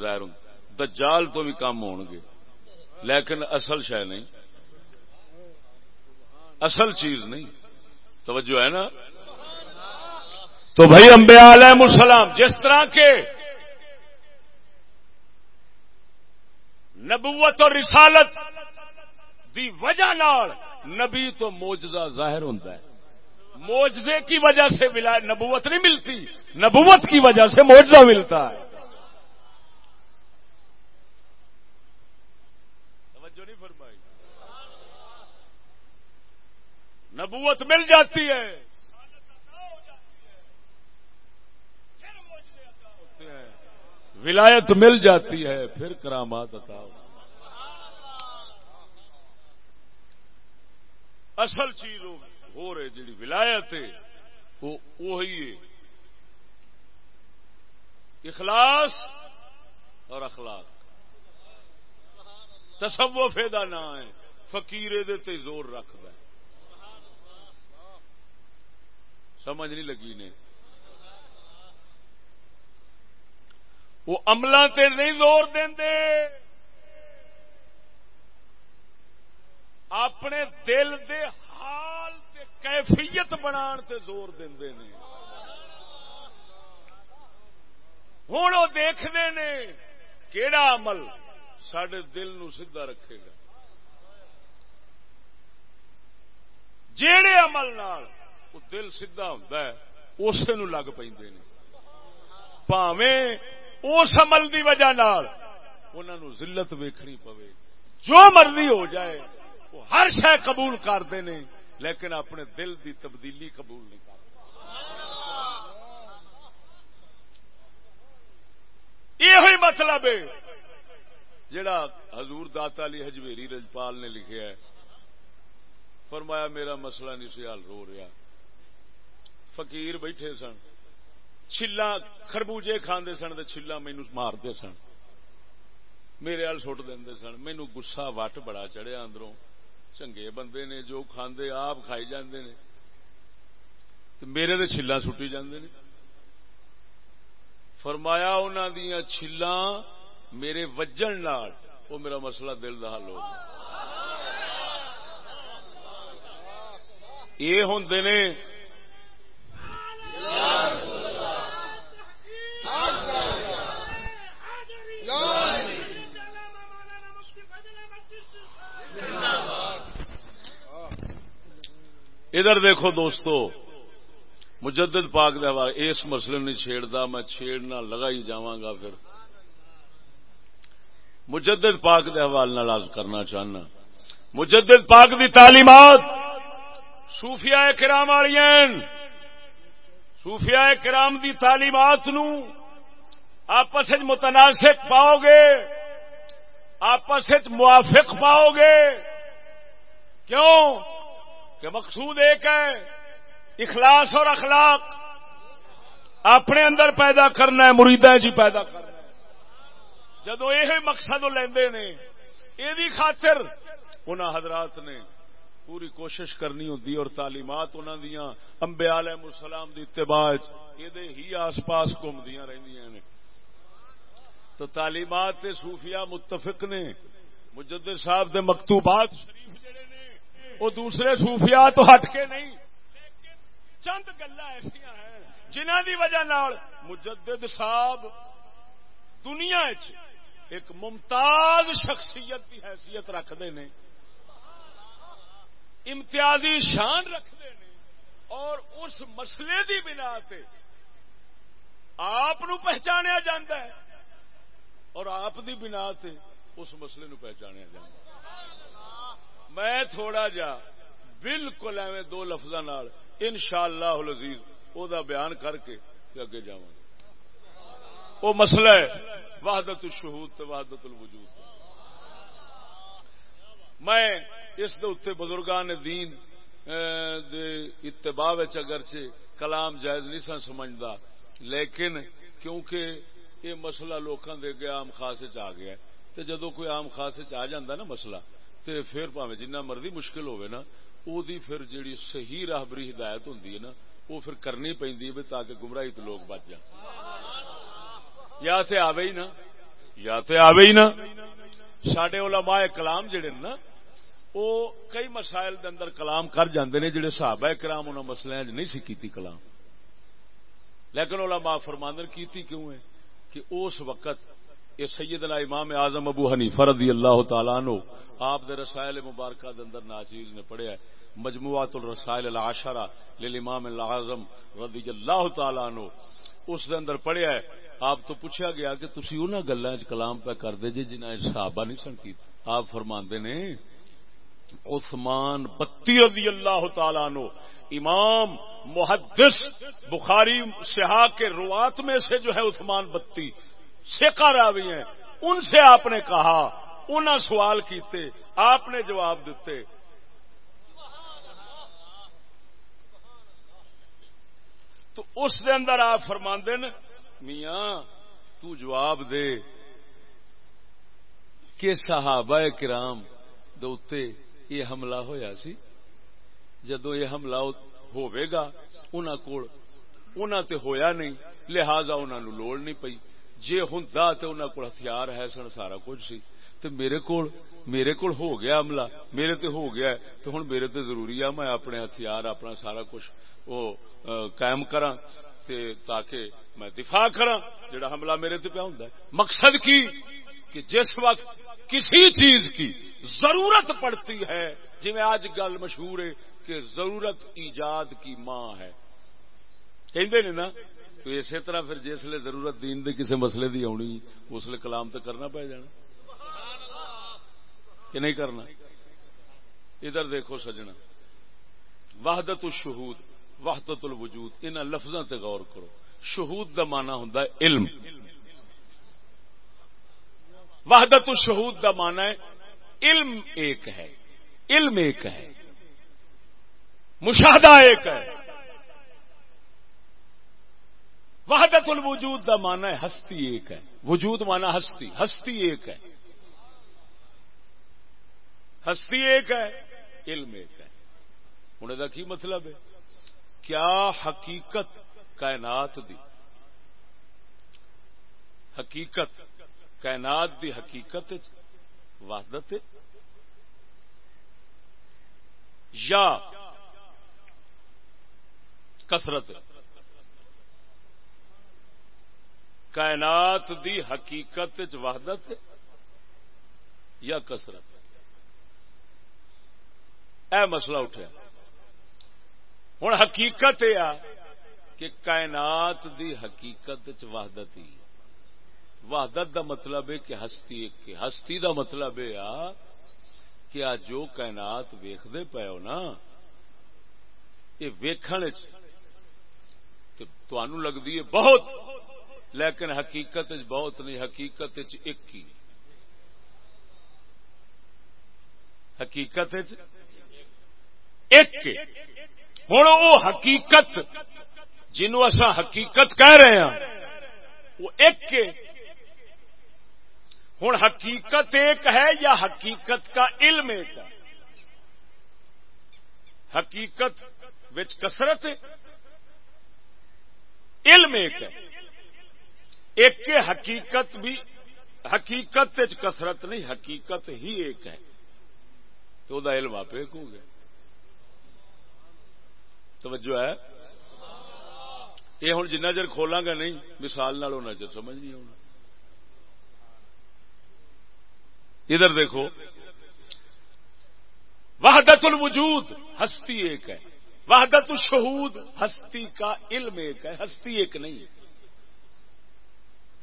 ظاہر ہوں دجال تو بھی کم ہون گے، لیکن اصل شہ نہیں۔ اصل چیز نہیں۔ توجہ ہے نا؟ تو بھائی امبیا علیہ السلام، جس طرح کے نبوت اور رسالت دی وجہ نال نبی تو موجزہ ظاہر ہوتا ہے۔ موجزے کی وجہ سے نبوت نہیں ملتی، نبوت کی وجہ سے موجزہ ملتا ہے۔ توجہ نہیں فرمائی۔ نبوت مل جاتی ہے۔ ولایت مل جاتی ہے، پھر کرامات عطا اصل چیز ہو رہے جی ولایت ہے، وہ وہی ہے۔ اخلاص اور اخلاق۔ تصوف دا نہ ہے، فقیر تے زور رکھد سمجھ نہیں لگی نے؟ وہ عملہ تے نہیں زور دے اپنے دل دے حال تے کیفیت بنان تے زور دے ہوں وہ دیکھتے نے کیڑا عمل سڈے دل نو سیدا رکھے گا۔ جیڑے عمل نال وہ دل سیدا ہوں اسے نو لگ پہ پاویں اس عمل دی وجہ نال انہوں ذلت ویکھنی پوے۔ جو مرضی ہو جائے وہ ہر شہ قبول کرتے ہیں، لیکن اپنے دل دی تبدیلی قبول نہیں کرتے۔ یہ مطلب ہے، جڑا حضور داتا علی ہجویری رجپال نے لکھا ہے۔ فرمایا، میرا مسئلہ نہیں سی حل رو رہا۔ فقیر بیٹھے سن چلا خربوجے کھانے سن تو چلا مینو مارتے سن۔ میرے ہل سٹ دے سن مینو گسا وٹ بڑا چڑھیا اندروں۔ چنگے بندے نے جو کھاندے آپ کھائی جاندے نے تو میرے تو چلا سٹی جاندے نے فرمایا انہوں دیا چلا میرے وجن نال وہ میرا مسئلہ دل کا حل ہو یہ ہوں نے ادھر دیکھو دوستو، مجدد پاک دے حوالے، اس مسئلے نہیں چھیڑتا، میں چھیڑنا لگا ہی جاگا پھر۔ مجدد پاک دے حوالے نال کرنا چاہنا۔ مجدد پاک دی تعلیمات صوفیاء کرام والی صوفیاء کرام دی تعلیمات نو آپس متناسق پاؤ گے، آپس موافق پاؤ گے۔ کیوں؟ کہ مقصود ایک ہے، اخلاص اور اخلاق۔ اپنے اندر پیدا کرنا ہے مریدا جی پیدا کرنا ہے۔ جدو یہ مقصد لیندے نے یہ خاطر ان حضرات نے پوری کوشش کرنی ہوتی اور تعلیمات انہوں دیا امبیا علیہ السلام دی اتباع یہ ہی آس پاس گھومدیا رہدیاں نے۔ تو تعلیمات صوفیہ متفق نے، مجدد صاحب دے مکتوبات شریف جڑے نے وہ دوسرے صوفیاء تو ہٹ کے نہیں۔ چند گلا ایسا ہیں جنہ دی وجہ نال مجدد صاحب دنیا ایک ممتاز شخصیت کی حیثیت رکھتے ہیں امتیازی شان رکھتے ہیں اور اس مسئلے دی بنا تے آپ پہچانیا جاتا ہے اور آپ دی بنا تے اس مسئلے نو پہچانیا جاتا میں تھوڑا جا بالکل ایویں دو لفظ ان شاء اللہ لذیذ وہ بیان کر کے اگے جا وہ مسئلہ ہے، وحدت الشہود وحدت الوجود۔ میں اس دے بزرگان دین اتباع اگرچہ کلام جائز نہیں سن سمجھتا لیکن کیونکہ یہ مسئلہ لوکاں دے گیا عام خاص آ گیا تو جدو کوئی عام خاص آ جا نا مسئلہ تو پھر پاوے جنہ مرضی مشکل ہوئے نا او دی پھر جیڑی صحیح راہبری ہدایت ہوں نا وہ پھر کرنی پہ تاکہ گمراہی تو لوگ بچ جان۔ یا تے آوے ہی نا، یا تے آوے ہی نا۔ سڈے علماء کلام جڑے نا وہ کئی مسائل دے اندر کلام کر جاندے نے جڑے صحابہ کرام انہوں مسئلے نہیں سی کیتی کلام۔ لیکن علماء فرماندن کیتی کیوں ہے؟ کہ اس وقت یہ سیدنا امام اعظم ابو حنیفہ رضی اللہ تعالیٰ عنہ آپ دے رسائل مبارکہ دے اندر ناچیز نے پڑھیا ہے مجموعات الرسائل العاشرہ للامام الاعظم رضی اللہ تعالیٰ عنہ اس دے اندر پڑھیا ہے آپ تو پوچھا گیا کہ تسی انہاں گلاں وچ کلام پہ کر دے جی جنہاں صحابہ نہیں سن کی آپ فرماندے نے عثمان بتی رضی اللہ تعالیٰ عنہ امام محدث بخاری سہا کے روات میں سے جو ہے عثمان بتی سیکا راوی ہیں۔ ان سے آپ نے کہا انہیں سوال کیتے، آپ نے جواب دیتے تو اس دے اندر آپ فرماندے میاں، تو جواب دے کہ صحابہ کرام دوتے یہ حملہ ہویا سی۔ جدو یہ حملہ ہوئے گا، انہاں کول، انہاں تے ہویا نہیں، لہذا انہاں نو لوڑ نہیں پئی۔ جے ہوندا تے انہاں کول ہتھیار ہے سن سارا کچھ سی، تے میرے کول میرے کول ہو گیا حملہ میرے تے ہو گیا ہے تو ہن میرے تے ضروری ہے، میں اپنے ہتھیار، اپنا سارا کچھ او قائم کراں، تے تاکہ میں دفاع کراں، جڑا حملہ میرے تے پیا ہوندا ہے۔ مقصد کی؟ کہ جس وقت کسی چیز کی ضرورت پڑتی ہے جی میں آج گل مشہور ہے کہ ضرورت ایجاد کی ماں ہے۔ کہ نا تو اسی طرح پھر جس لیے ضرورت دین دے کسی مسئلے دی آنی، اس لیے کلام تو کرنا پہ جانا۔ کہ نہیں کرنا؟ ادھر دیکھو سجنا۔ وحدت الشہود، وحدت الوجود ان لفظوں تے غور کرو۔ شہود دا مانا ہوں علم۔ وحدت الشہود دا مانا ہے علم ایک ہے، علم ایک ہے۔ مشاہدہ ایک ہے۔ وحدت الوجود دا مانا ہے ہستی ایک ہے۔ وجود مانا ہستی ہستی ایک ہے۔ ہستی ایک ہے، علم ایک ہے۔ ہوں یہ کی مطلب ہے؟ کیا حقیقت کائنات دی؟ حقیقت کائنات دی حقیقت وحدت یا کثرت کائنات دی حقیقت وحدت یا کثرت؟ اے مسئلہ اٹھا ہوں حقیقت یہ کہ کائنات دی حقیقت وحدت ہی۔ وحدت دا مطلب ہے کہ ہستی ایک ہستی دا مطلب یہ کہ آ جو کائنات ویختے پے ہو نا یہ ویکھن لگتی ہے بہت۔ لیکن حقیقت بہت نہیں، حقیقت ایک ہی۔ حقیقت ایک۔ ہوں وہ حقیقت جنوں اصا حقیقت کہہ رہے ہیں وہ ایک ہوں حقیقت ایک ہے یا حقیقت کا علم ایک ہے؟ حقیقت کثرت علم ایک ہے۔ ایک حقیقت بھی حقیقت کثرت نہیں، حقیقت ہی ایک ہے۔ تو دا علم آپ ایک ہو گیا توجہ ہے؟ یہ ہوں جنہ چر کھولاں گا نہیں، مثال نال ہونا چر سمجھ نہیں ہونا ادھر دیکھو۔ وحدت الوجود ہستی ایک ہے۔ وحدت الشہود ہستی کا علم ایک ہے، ہستی ایک نہیں ہے۔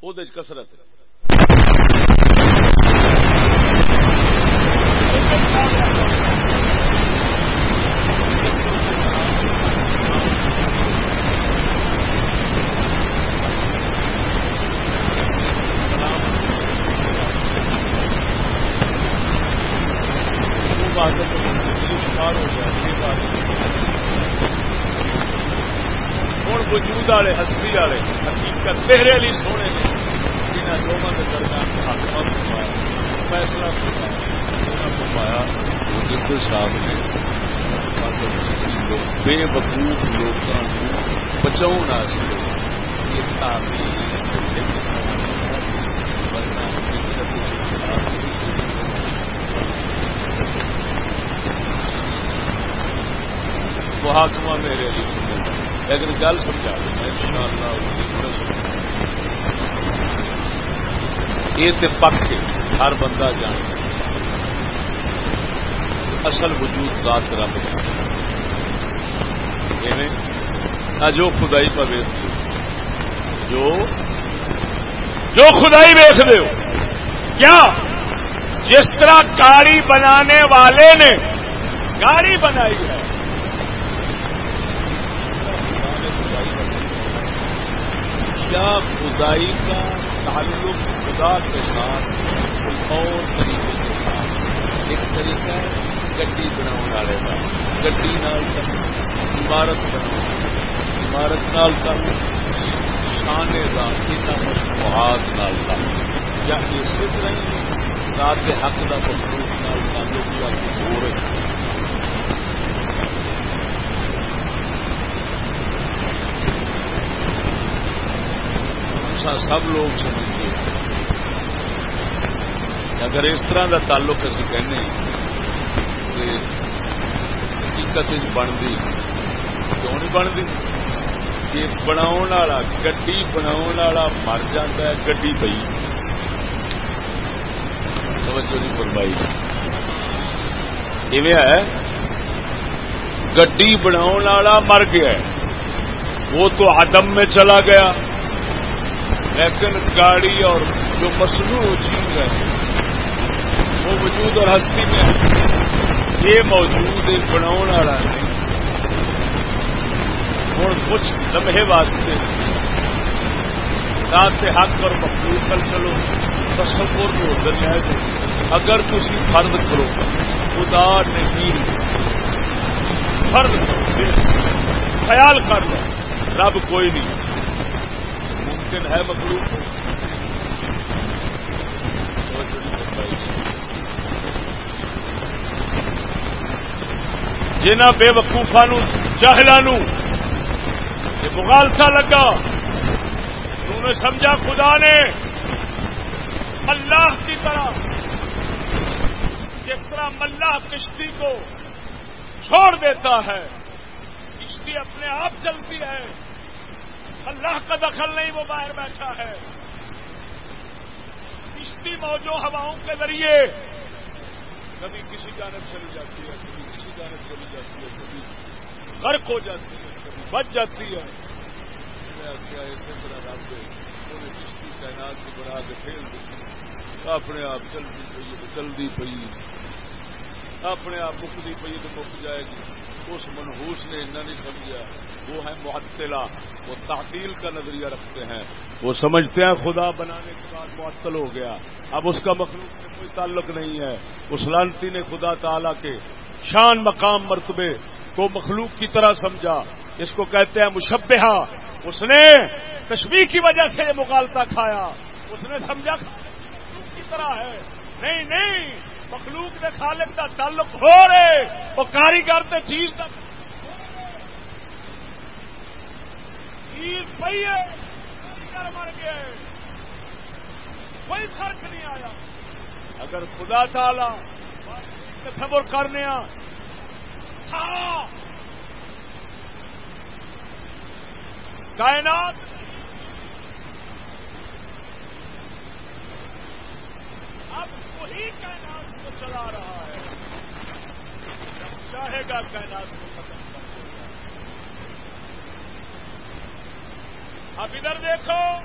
وہ کسرت ہے۔ وجود والے ہستی والے، حقیقت چہرے علی سونے نے جنہیں دونوں کے درمیان فیصلہ پایا صاحب نے بے وقوف لوگوں کو بچاؤ یہ تعمیر محاکمہ میرے لیے لیکن گل سمجھا یہ تو پک ہر بندہ جان اصل وجود ذات رب جو خدائی پہ جو جو خدائی ویخ دے کیا؟ جس طرح گاڑی بنانے والے نے گاڑی بنائی ہے۔ کیا خدائی کا تعلق خدا کے ساتھ اور طریقے کے ساتھ؟ ایک طریقہ ہے گڈی بناؤ والے کا۔ گڈی نال عمارت بنا عمارت نال تعلق شان ذاتی کا مصنوعات نال تعلق یا اسی طرح ذات حق کا مخلوق نال تعلق یا ہو رہی سب لوگ سمجھتے اگر اس طرح کا تعلق اسی کہنے حقیقت بنتی، کیوں نہیں بنتی؟ کہ بنا گی بنا مر جا گی پی توجہ نہیں فرمائی۔ ہے، گڈی بنا مر گیا وہ تو عدم میں چلا گیا۔ لیکن گاڑی اور جو مصنوع چیز ہے، وہ وجود اور ہستی میں یہ موجود بناؤ والا نہیں ہوں کچھ لمحے واسطے رات سے حق اور مخلوق کر چلو، تصور میں ادھر ہے اگر تھی فرد کرو، خدا نہیں فرد کرو خیال کر لو۔ رب کوئی نہیں۔ ممکن ہے مخلوق جنہ بے وقوفا چاہلان یہ مغالسا لگا۔ انہوں نے سمجھا خدا نے اللہ کی طرح جس طرح ملا کشتی کو چھوڑ دیتا ہے، کشتی اپنے آپ چلتی ہے۔ اللہ کا دخل نہیں، وہ باہر بیٹھا ہے۔ کشتی موجو ہواؤں کے ذریعے۔ کبھی کسی جانب چلی جاتی ہے، کبھی کسی جانب چلی جاتی ہے، کبھی غرق ہو جاتی ہے، کبھی بچ جاتی ہے۔ کشتی تعینات کو بنا کے پھیل دیتی اپنے آپ چلتی پی چلتی پی اپنے آپ مکتی پی تو مک جائے گی۔ اس منہوس نے اتنا نہیں سمجھا۔ وہ ہے معطلا وہ تعطیل کا نظریہ رکھتے ہیں۔ وہ سمجھتے ہیں خدا بنانے کے بعد معطل ہو گیا۔ اب اس کا مخلوق سے کوئی تعلق نہیں ہے۔ اس لانتی نے خدا تعالی کے شان، مقام، مرتبے کو مخلوق کی طرح سمجھا۔ اس کو کہتے ہیں مشبہ اس نے کشمیر کی وجہ سے یہ مغالتا کھایا۔ اس نے سمجھا مخلوق کی طرح ہے۔ نہیں نہیں۔ مخلوق کے خالق کا تعلق ہو رہے، وہ کاریگر چیز کا چیز پی ہے مر گیا کوئی فرق نہیں آیا۔ اگر خدا تعالی تصور کرنے کائنات اب وہی کائنات چلا رہا ہے۔ چاہے گا کائنات کو ختم اب ادھر دیکھو،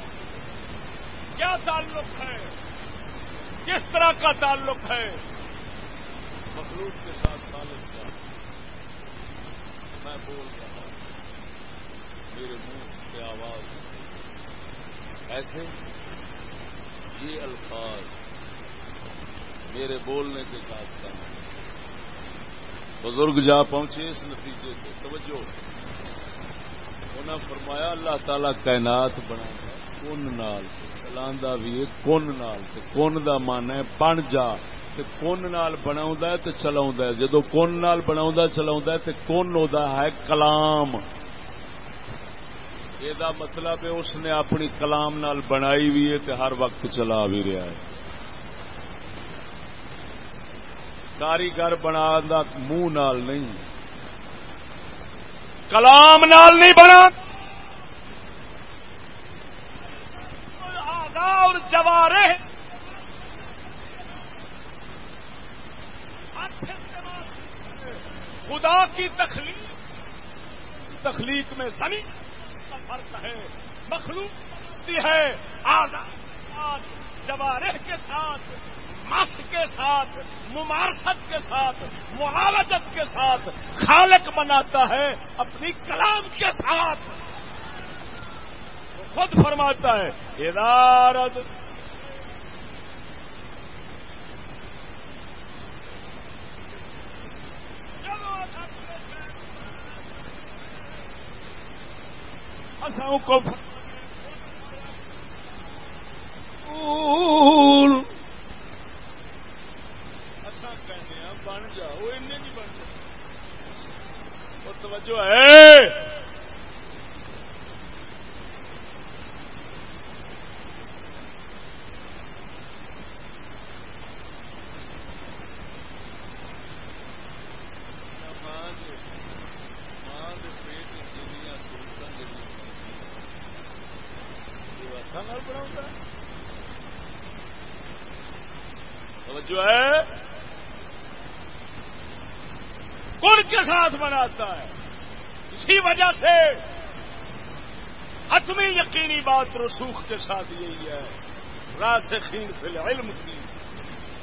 کیا تعلق ہے؟ کس طرح کا تعلق ہے؟ مخلوق کے ساتھ تعلق کا میں بول رہا ہوں، میرے منہ سے آواز۔ ایسے یہ الفاظ میرے بولنے کے ساتھ بزرگ جا پہنچے اس نتیجے سے توجہ۔ انہیں فرمایا، اللہ تعالی کائنات بنا کن نال چلا بھی کن نال کن دا من ہے، بن جا۔ کن نال بنا چلا جدو کن نال بنا چلا کن ہے، کلام۔ یہ مطلب ہے، اس نے اپنی کلام نال بنائی بھی ہے ہر وقت چلا بھی رہا ہے۔ کاریگر بنا منہ نال نہیں۔ کلام نال نہیں بنا اور جوارے خدا کی تخلیق۔ تخلیق میں زمین کا فرق ہے۔ مخلوق ہے۔ آزاد جوارح کے ساتھ۔ مس کے ساتھ ممارست کے ساتھ معاوضت کے ساتھ خالق بناتا ہے، اپنی کلام کے ساتھ۔ خود فرماتا ہے ادارت کو بن جاؤ نہیں بن جائے توجہ ہے جو ہے کن کے ساتھ بناتا ہے۔ اسی وجہ سے حتمی یقینی بات رسوخ کے ساتھ یہی ہے۔ راست خین فل علم کی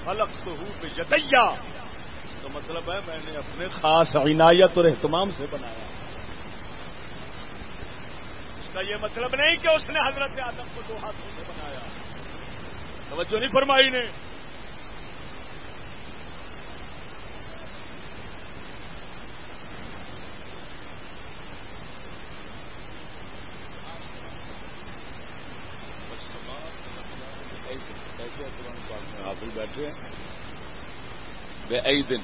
فلک تو ہوں پہ جتیا تو مطلب ہے میں نے اپنے خاص عنایت اور اہتمام سے بنایا۔ اس کا یہ مطلب نہیں کہ اس نے حضرت آدم کو دو ہاتھوں سے بنایا۔ توجہ نہیں فرمائی نے۔ حافظ ہیں بے دن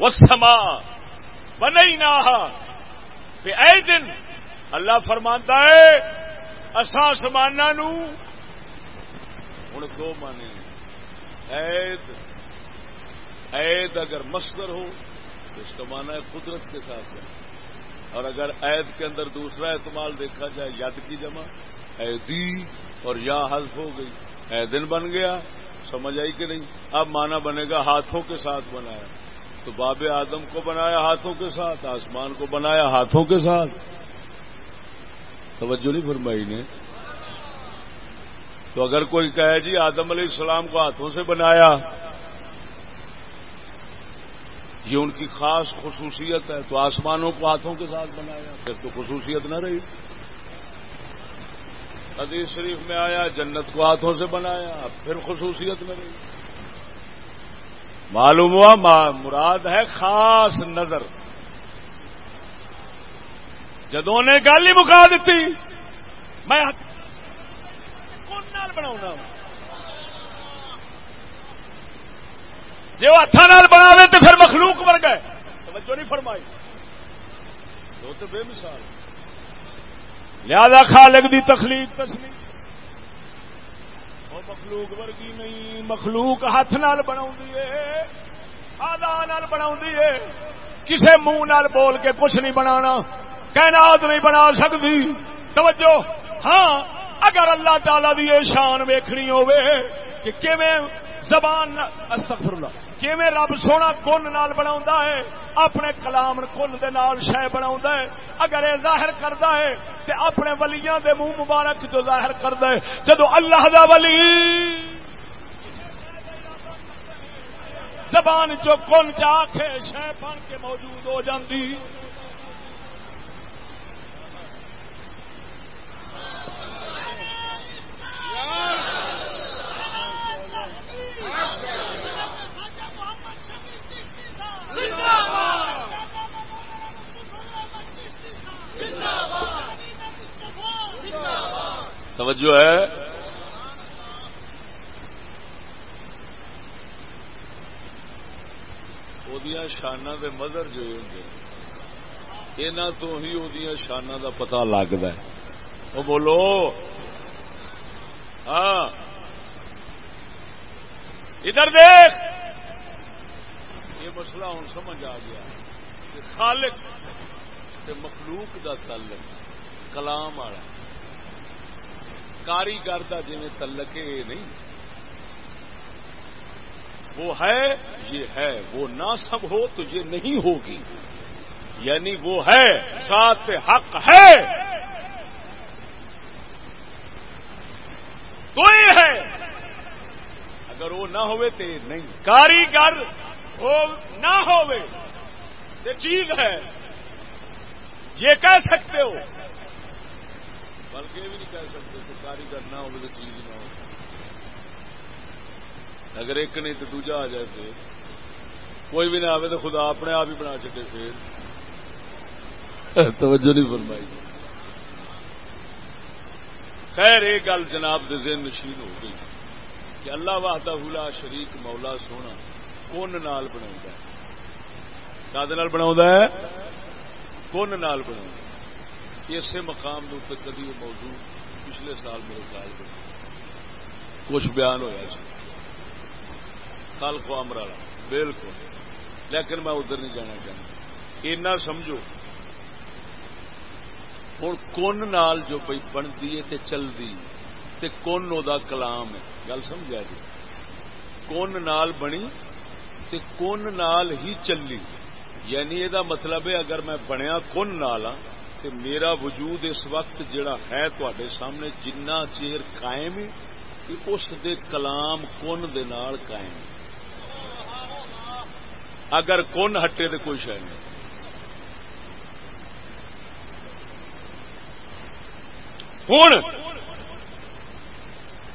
وسما بنئی نہ بے دن اللہ فرماتا ہے اصا سمانا نو ہوں دو مانے عید عید اگر مصدر ہو تو اس کا مانا ہے قدرت کے ساتھ۔ ہے اور اگر عید کے اندر دوسرا اعتماد دیکھا جائے ید کی جمع ایدی اور یا حلف ہو گئی اے دن بن گیا سمجھ آئی کہ نہیں؟ اب مانا بنے گا ہاتھوں کے ساتھ بنایا۔ تو باب آدم کو بنایا ہاتھوں کے ساتھ، آسمان کو بنایا ہاتھوں کے ساتھ۔ توجہ نہیں فرمائی نے؟ تو اگر کوئی کہے جی آدم علیہ السلام کو ہاتھوں سے بنایا، یہ ان کی خاص خصوصیت ہے، تو آسمانوں کو ہاتھوں کے ساتھ بنایا، پھر تو خصوصیت نہ رہی۔ حدیث شریف میں آیا، جنت کو ہاتھوں سے بنایا پھر خصوصیت میں نہیں۔ معلوم ہوا مراد ہے خاص نظر۔ جدوں نے گل ہی مکا دیتی، میں بنا جی وہ ہاتھ بنا تو پھر مخلوق بن گئے توجہ نہیں فرمائی۔ وہ تو بے مثال۔ لہذا خالق دی تخلیق تسلی وہ مخلوق ورگی نہیں، مخلوق ہاتھ نال بنا آدھا بنا کسے منہ نال بول کے کچھ نہیں بنا کائنات نہیں بنا سکتی۔ توجہ۔ ہاں اگر اللہ تعالی دی شان ویکھنی ہوے کہ کیویں زبان استغفر اللہ۔ کیویں رب سونا کن نال بنا ہے، اپنے کلام کن دے نال شہ بنا ہے۔ اگر یہ ظاہر کرتا ہے تے اپنے ولیاں دے منہ مبارک جو ظاہر کرتا ہے جدو اللہ دا ولی زبان چو کن چاہے شہ بن کے موجود ہو جاندی۔ توجہ ہے۔ شانہ دے مدر جو یہاں تو ہی وہ شانہ دا پتا لگتا ہے۔ وہ بولو۔ ہاں۔ ادھر دیکھ۔ یہ مسئلہ ہوں سمجھ آ گیا کہ خالق تے مخلوق دا تعلق کلام والا کاریگر کا جی تعلق یہ نہیں۔ وہ ہے، یہ ہے، وہ نہ سب ہو تو یہ نہیں ہوگی۔ یعنی وہ ہے ساتھ حق ہے۔ کوئی ہے۔ اگر وہ نہ ہوئے تو نہیں۔ کاریگر نہ ہوئے تو چیز ہے۔ یہ کہہ سکتے ہو۔ بلکہ یہ بھی نہیں کہہ سکتے۔ کاریگر نہ ہو تو چیز نہ ہو اگر ایک نہیں تو دوجا آ جائے پھر۔ کوئی بھی نہ آئے تو خدا اپنے آپ ہی بنا چکے پھر۔ توجہ نہیں فرمائی۔ خیر، یہ گل جناب دے ذہن نشین ہو گئی کہ اللہ وحدہ حلا شریک مولا سونا کون نال بنا کد بنا ہے؟ کون نال بنا اسی مقام کے کدی موضوع پچھلے سال میرے سال بنا کچھ بیان ہوا کل جی۔ کو امر بالکل۔ لیکن میں ادھر نہیں جانا چاہتا۔ اینا سمجھو۔ ہوں کون نال جو بھائی بنتی ہے تے چلتی تے کون دا کلام ہے۔ گل سمجھا جی؟ کون نال بنی تے کون نال ہی چلی۔ یعنی یہ مطلب ہے اگر میں بنیا کون نال ہاں تے میرا وجود اس وقت جڑا ہے تے سامنے جنہ چیر قائم ہے اس دے کلام کون دے نال قائم ہے۔ اگر کون ہٹے تو کوئی شہ نہیں۔ ہوں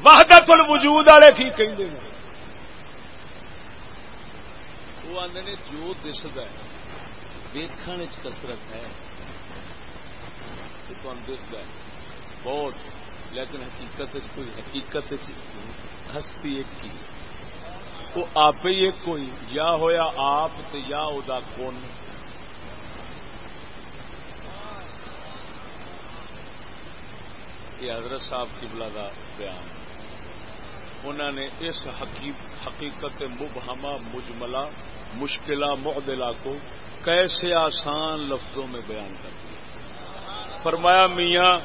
وحدت الوجود والے کی کہیں وہ آدھے نے جو دسد ہے دیکھنے کسرت ہے۔ دستا ہے، بہت، لیکن حقیقت کوئی حقیقت ہستی ایک کی۔ وہ آپ ہی ایک کوئی، یا ہویا آپ تے یا ادا کون یہ حضرت صاحب کی بلا کا بیان۔ انہوں نے اس حقیقت مبہمہ، مجملہ، مشکلہ معدلہ کو کیسے آسان لفظوں میں بیان کر دیا۔ فرمایا میاں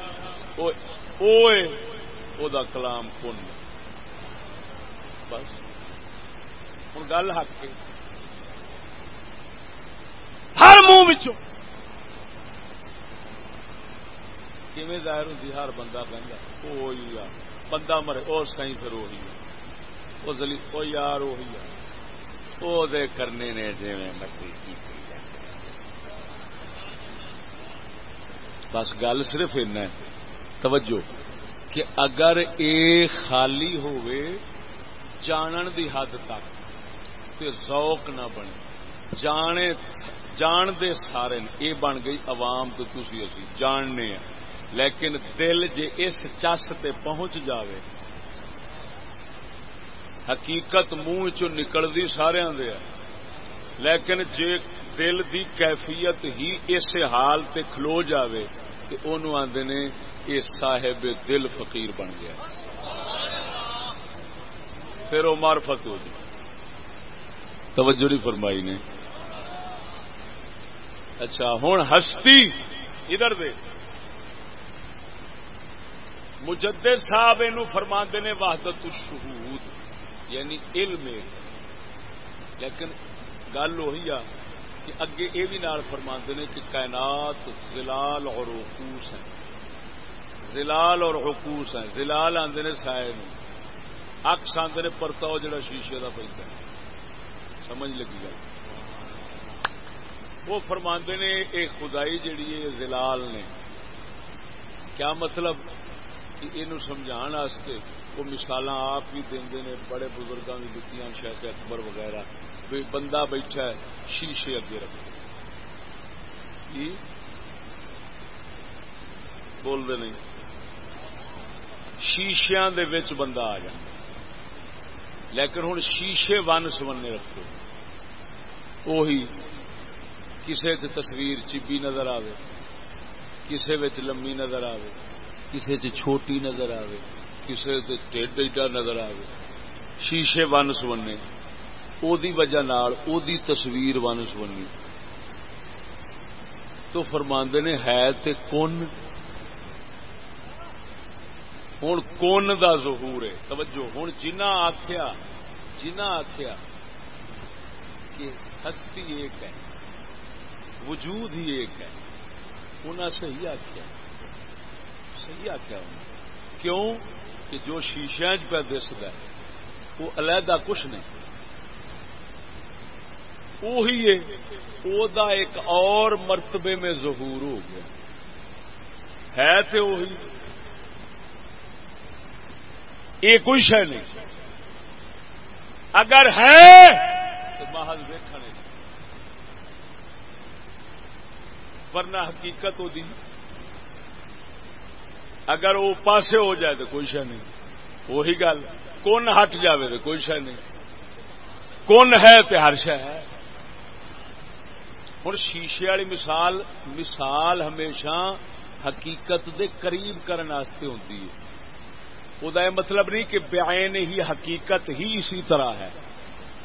اوے او دا کلام کن۔ بس۔ ہوں گل حق ہر منہ کیویں ظاہر ہوتی ہر بندہ بہت وہ بندہ مرے اور سائی پھر وہی ہے۔ وہ زلی وہ یار وہی ہے۔ وہ دے کرنے نے جی مرضی کی بس گل صرف این توجہ، کہ اگر اے خالی ہوئے جانن دی حد تک تے ذوق نہ بنے، جانے، جان دے سارے اے بن گئی عوام تو تھی اسی جاننے ہیں۔ لیکن دل جے اس چس تے پہنچ جاوے، حقیقت منہ چ نکلتی سارے دے لیکن جے دل دی کیفیت ہی اس حال تے کھلو جاوے تو انہوں آدھے نے یہ صاحب دل فقیر بن گیا۔ پھر وہ مارفت ہو جائے توجہ نہیں فرمائی نے۔ اچھا ہوں ہستی، ادھر دے۔ مجدد صاحب یہ فرما نے وحدت الشہود یعنی علم۔ لیکن گل وہی آ کہ اگے یہ بھی نال فرما نے کہ کائنات زلال اور حقوس ہیں۔ زلال اور حقوس ہیں۔ زلال آدھے نے سائے اکس آدھے نے پرتاؤ جڑا شیشے کا پیسہ ہے۔ سمجھ لگی گل۔ وہ فرماندے نے ایک خدائی جیڑی ہے زلال نے، کیا مطلب کہ یہ سمجھا وہ مثال آپ ہی دے بڑے بزرگوں کی دیتی شیخ اکبر وغیرہ۔ بھی بندہ بیٹھا ہے، شیشے اگے رکھ جی؟ بول دے نہیں۔ شیشیا بندہ آ جائے۔ لیکن ہوں شیشے ون سمنے رکھو وہی کسے چ تصویر چیبی نظر آئے کسے لمبی نظر آئے کسے چ چھوٹی نظر آئے کسے ٹھڈ ایڈا نظر آئے شیشے ون سونے او دی وجہ نال او دی تصویر ون سونی تو فرماندے نے ہے تے کون ہوں کون دا ظہور ہے توجہ ہوں جنہ آخیا جنہ آخیا کہ ہستی ایک ہے وجود ہی ایک ہے انہیں صحیح آخیا صحیح آخیا کیوں کہ جو شیشے چ پہ دستا ہے وہ علیحدہ کچھ نہیں وہی او دا ایک اور مرتبے میں ظہور ہو گیا۔ ہے تو وہی۔ یہ کوئی شہ نہیں۔ اگر ہے، تو محض ویکھنے۔ ورنہ حقیقت وہ اگر وہ پاسے ہو جائے تو کوئی شہ نہیں۔ وہی گل۔ کون ہٹ جاوے تو کوئی شہ نہیں۔ کون ہے تو ہر شہ ہے۔ ہوں شیشے والی مثال مثال ہمیشہ حقیقت دے قریب کرنے ہوتی ہے۔ وہ مطلب نہیں کہ بیان ہی حقیقت ہی اسی طرح ہے۔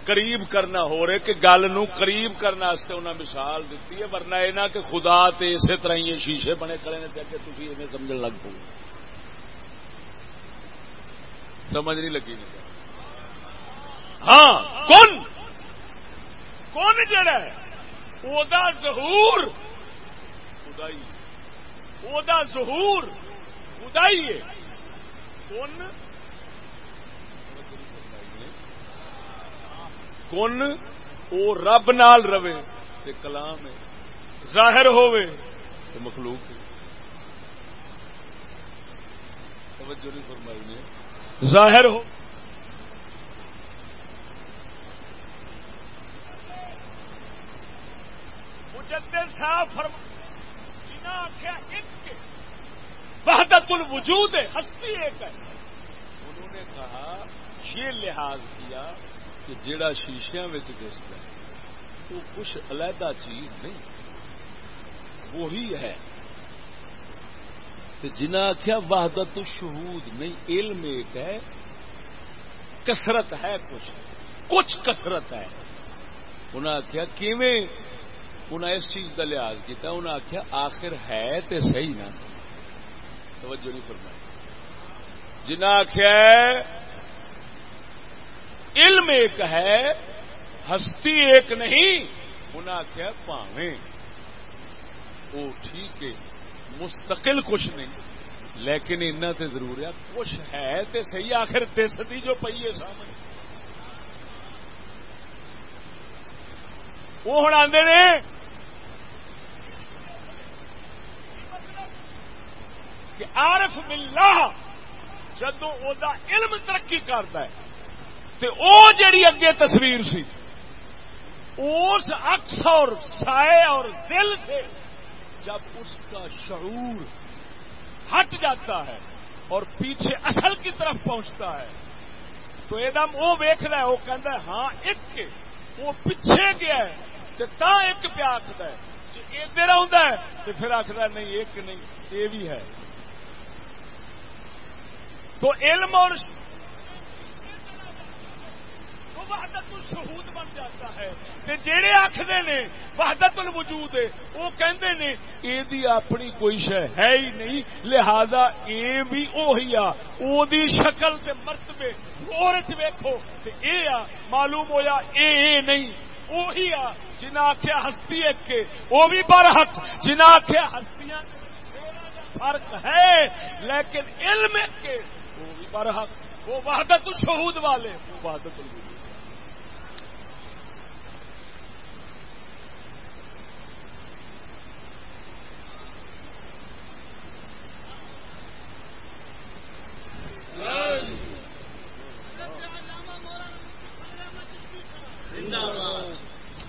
قریب کرنا ہو رہے کہ گل نو قریب کرنے انہیں مثال دیتی ہے، ورنہ یہ نہ کہ خدا تے اسی طرح ہی شیشے بنے کھڑے نے کہ تھی انہیں سمجھ لگ پو۔ سمجھ نہیں لگی۔ نہیں ہاں کون؟ کون جڑا ہے؟ او دا ظہور، خدائی او دا ظہور، خدائی ہے۔ کون کون او رب نال روے تے کلام ہے۔ ظاہر ہوے تے مخلوق ہے۔ توجہ نہیں فرمائی نے۔ ظاہر ہو مجدد صاحب فرما جنا آخیا ایک وحدت الوجود ہے ہستی ایک ہے انہوں نے کہا یہ لحاظ کیا کہ جیڑا شیشیا دستا ہے، وہ کچھ علیحدہ چیز نہیں۔ وہی ہے۔ جنہ آخیا وحدت شہود نہیں، علم ایک ہے کسرت ہے کچھ کچھ کسرت ہے۔ انہیں آخیا کیویں انہیں اس چیز کا لحاظ کیا انہیں آخیا آخر ہے تو صحیح نا۔ توجہ نہیں فرمائی۔ جنہ آخیا علم ایک ہے، ہستی ایک نہیں انہیں آخیا پاویں۔ وہ ٹھیک ہے، مستقل کچھ نہیں، لیکن ان تے ضرور ہے، کچھ ہے تے صحیح، آخر دستی جو پی ہے سامنے۔ وہ ہوں آدھے نے کہ عارف باللہ جدو او دا علم ترقی کرتا ہے، تے او جڑی اگے تصویر سی اس اکس اور سائے اور دل سے جب اس کا شعور ہٹ جاتا ہے اور پیچھے اصل کی طرف پہنچتا ہے، تو ایک دم وہ ویخ ہے وہ کہہ ہاں ایک وہ پیچھے گیا ہے تو تا ایک پہ آخر ہے جی ادھر آ تو پھر آخر نہیں، ایک نہیں یہ بھی ہے۔ تو علم اور وحدت الشہود بن جاتا ہے۔ تے آخر نے وحدت الوجود ہے وہ کہندے نے یہ اپنی کوئی شہ ہے ہی نہیں لہذا اے بھی اوہی آ او دی شکل تے مرتبے اور ویکھو تے اے آ معلوم ہویا اے اے نہیں اوہی آ جنہ آخیا ہستی ایک کے وہ بھی برحق جنہ آخیا ہستیاں فرق ہے لیکن علم کے وہ بھی برحق وہ وحدت شہود والے وہ وحدت الوجود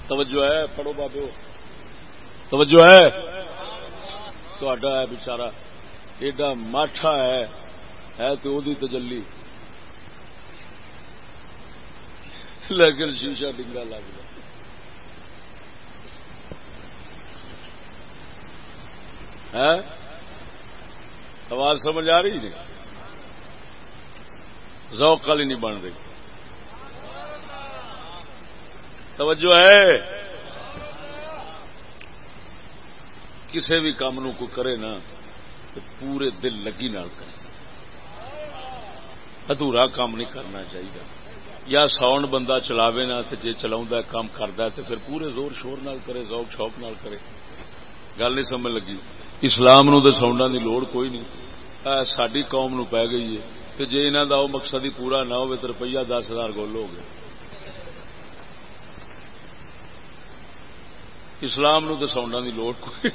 توجہ ہے پڑھو بابے توجہ ہے۔ تو بچارا ایڈا ماٹھا ہے۔ ہے تو دی تجلی۔ لیکن شیشہ ڈنگا لگ گیا۔ آواز سمجھ آ رہی نہیں ذوق والی نہیں بن رہی۔ توجہ ہے؟ کسی بھی کام نو کوئی کرے نا، تو پورے دل لگی نال کرے۔ ادھورا کام نہیں کرنا چاہیے۔ یا ساؤنڈ بندہ چلاوے نا تو جی چلا کام کرتا تو پھر پورے زور شور نال کرے، ذوق شوق نال کرے۔ گل نہیں سمجھ لگی۔ اسلام نو تو ساؤنڈا کی لوڑ کوئی نہیں۔ ساری قوم نو پی گئی ہے۔ کہ جی انہوں کا وہ مقصد ہی پورا نہ ہو تو روپیہ دس ہزار گول ہو گئے۔ اسلام نو تو ساؤنڈا کی لوڑ کوئی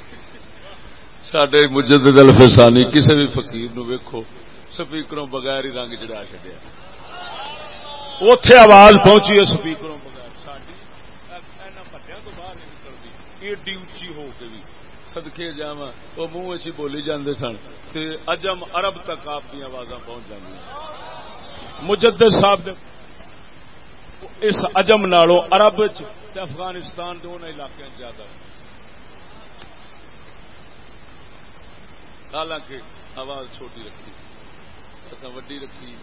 سڈے مجد الفسانی کسی بھی فقیر نو ویکھو۔ سپیکروں بغیر ہی رنگ چڑھا چڈیا اتے آواز پہنچی ہے سپیکروں بغیر۔ ایڈی اچھی ہو کے بھی سدکے جا وہ منہ اچھی بولی جاندے سن۔ تے اجم عرب تک آپ کی آواز پہنچ جاتی مجد صاحب اس اجم نالوں عرب افغانستان دونوں علاقے زیادہ۔ حالانکہ آواز چھوٹی رکھی اصا ہاں، وڈی رکھی۔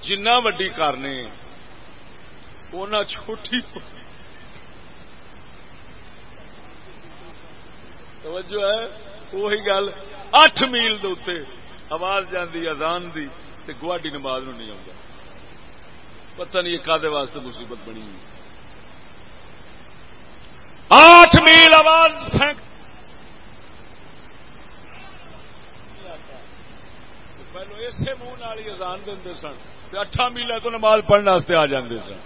جنہ وڈی کرنے اونا چھوٹی توجہ ہے، وہی گل اٹھ میل دے آواز جاندی ازان دی، تے گواڈی نماز نو نہیں آتا پتہ نہیں یہ کدے واسطے مصیبت بنی۔ آٹھ میل آواز پھینک۔ پہلو اسے منہ والی ازان دے سن اٹھا میل تو نماز پڑھنے آ جاندے سن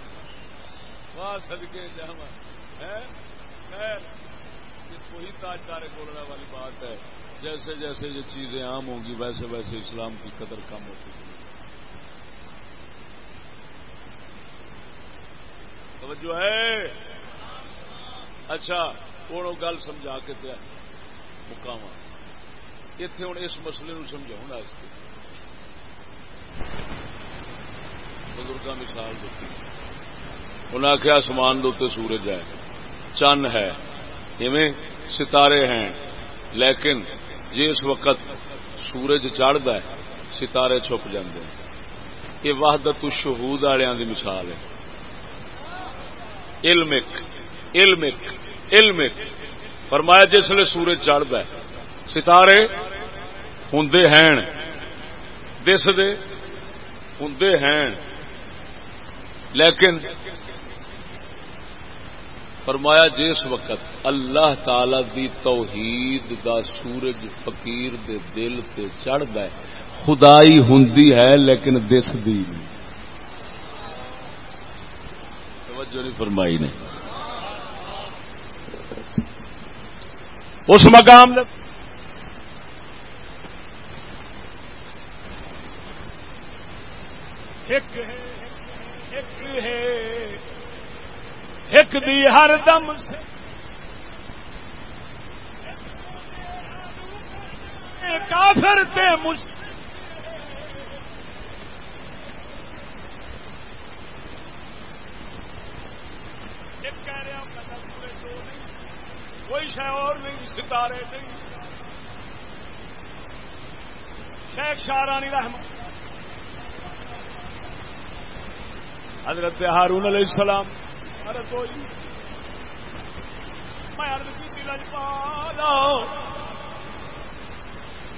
واہ سدکے جا خیر وہی تاجدارے بولنے والی بات ہے جیسے جیسے یہ چیزیں عام ہوں گی ویسے ویسے اسلام کی قدر کم ہوتی ہے توجہ ہے اچھا ہوں گل سمجھا کے دیا مقام اتے ہوں اس مسئلے نو سمجھاؤ بزرگ مثال دیتی۔ انہیں آخیا آسمان دے سورج ہے چند ہے، ایویں ستارے ہیں۔ لیکن جس وقت سورج چڑھتا ہے، ستارے چھپ جاندے ہیں۔ یہ وحدت شہود والوں کی مثال ہے۔ علمک علمک علمک۔ فرمایا جسل سورج چڑھتا ہے، ستارے ہوں ہیں دستے ہوں ہیں۔ لیکن فرمایا جس وقت اللہ تعالی دی توحید دا سورج فقیر دے دل تے چڑھتا ہے خدائی ہندی ہے لیکن دس دی نہیں۔ توجہ نہیں فرمائی نے۔ اس مقام دے ایک ہے ایک ہے۔ ایک دی ہر دم سے۔ کافر تے مش کوئی شہ اور نہیں، ستارے نہیں۔ شیخ شاہرانی رحمت۔ حضرت ہارون علیہ السلام۔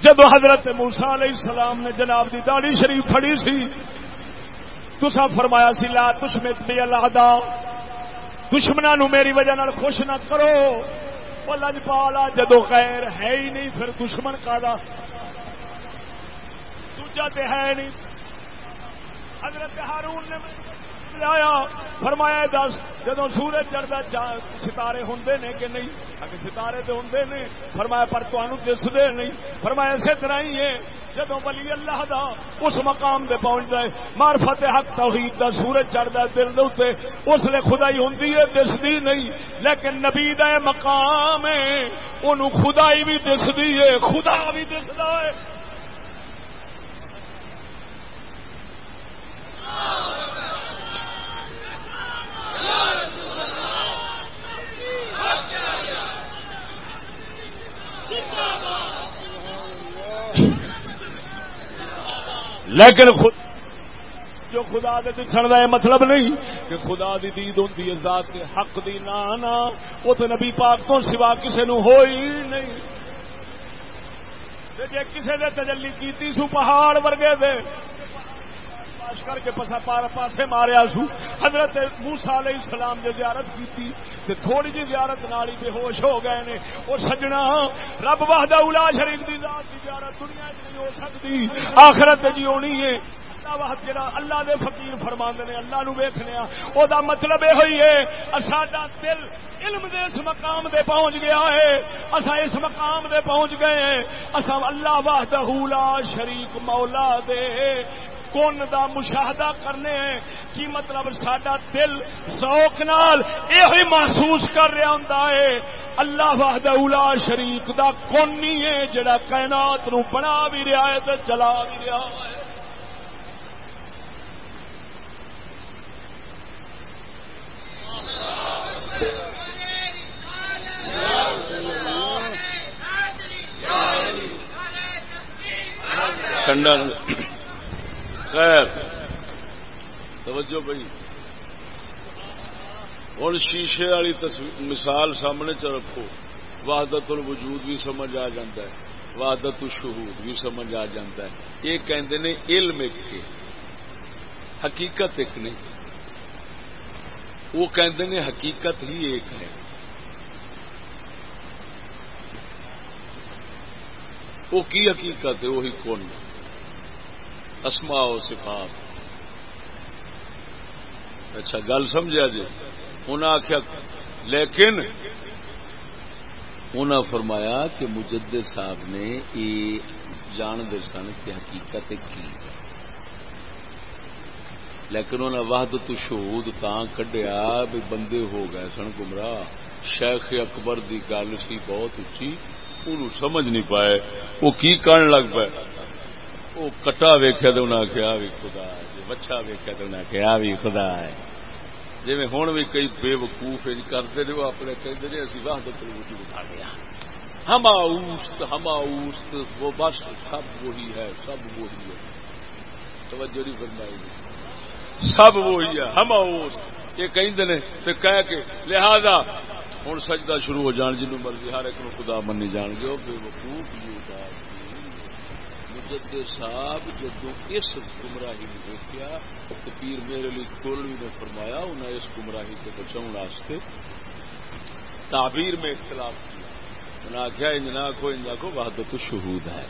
جب حضرت موسا علیہ السلام نے جناب دی داڑی شریف پھڑی سی تسا فرمایا سی لا دشمت بھی اللہ دا دشمنا نو میری وجہ نال خوش نہ کرو۔ لج پالا جدو خیر ہے ہی نہیں پھر دشمن کا دوجا تے ہے نہیں۔ حضرت ہارون نے آیا۔ فرمایا دس جدو سورج چڑھتا ستارے ہوں نے کہ نہیں؟ اگر ستارے تو ہوں نے، فرمایا، پر دستے نہیں۔ فرمایا، اسی طرح ہی ہے۔ جدو بلی اللہ دا اس مقام دے پہنچتا ہے مارفت حق توحید دا سورج چڑھتا دل دے اس لیے خدائی ہوں دستی نہیں۔ لیکن نبی دا مقام ہے ان خدائی بھی دستی ہے، خدا بھی دستا ہے۔ لیکن خود جو خدا دے دسن کا یہ مطلب نہیں کہ خدا دی دید ہوتی ہے، ذات کے حق دی نا نا، وہ تو نبی پاک تو سوا کسی نو ہوئی نہیں۔ جی کسی نے تجلی کی سو پہاڑ ورگے دے تلاش کر کے پسا پار پاسے ماریا سو۔ حضرت موسا علیہ السلام جو زیارت کی تھی تے تھوڑی جی زیارت نالی بے ہوش ہو گئے نے۔ وہ سجنا، رب وحدہ اولا شریف دی ذات دی زیارت دنیا چ نہیں ہو سکتی، آخرت جی ہونی ہے۔ اللہ دے فقیر فرما نے، اللہ نو ویخنے او دا مطلب یہ ہوئی ہے ساڈا دل علم دے اس مقام دے پہنچ گیا ہے۔ اسا اس مقام دے پہنچ گئے ہیں۔ اسا اللہ وحدہ لا شریک مولا دے۔ کون دا مشاہدہ کرنے ہیں؟ کی مطلب سڈا دل سوک نال یہ محسوس کر رہا ہوں ہے۔ اللہ واہد اولا شریف دا کون نہیں ہے جڑا کائنات نو بنا بھی رہا ہے چلا بھی رہا ہے۔ ٹھنڈا خیر توجہ بھائی۔ ہوں شیشے والی مثال سامنے چ رکھو۔ وحدت الوجود بھی سمجھ آ جاتا ہے۔ وحدت الشہود بھی سمجھ آ جاتا ہے۔ یہ کہندے نے علم ایک کے حقیقت ایک نہیں۔ وہ کہندے نے حقیقت ہی ایک ہے۔ وہ کی حقیقت ہے؟ وہی کون ہے؟ اسما و صفات۔ اچھا گل سمجھا جی؟ انہیں آخیا لیکن انہیں فرمایا کہ مجد صاحب نے یہ جان دے سن کہ حقیقت کی لیکن انہیں وحد تو شہود تاں کڈیا بھی بندے ہو گئے سن گمراہ۔ شیخ اکبر دی گل سی بہت اچھی ان سمجھ نہیں پائے۔ وہ کی کرن لگ پائے؟ وہ کٹا ویخیا تو انہیں آخیا بھی خدا جی بچا ویخیا تو انہیں آخیا بھی خدا ہے۔ جی, جی ہوں بھی کئی بے وقوف کرتے رہے وہ اپنے کہتے ہیں اسی واہ دتر وجود اٹھا گیا ہما اوست ہما اوست وہ بس سب وہی ہے، سب وہی ہے۔ توجہ نہیں فرمائی۔ سب وہی ہے ہما اوست یہ کہیں دن کہہ کے، لہذا ہوں سجدہ شروع ہو جان جنوب مرضی ہر ایک خدا منی جان گے، وہ بے وقوف یہ مجدد صاحب جدو اس گمراہی نے دیکھا تو پیر میرے لیے کولوی نے فرمایا انہیں اس گمراہی کو بچاؤ واسطے تعبیر میں اختلاف کیا۔ انہیں آخیا انجنا کو انجنا کو وحدت شہود ہے۔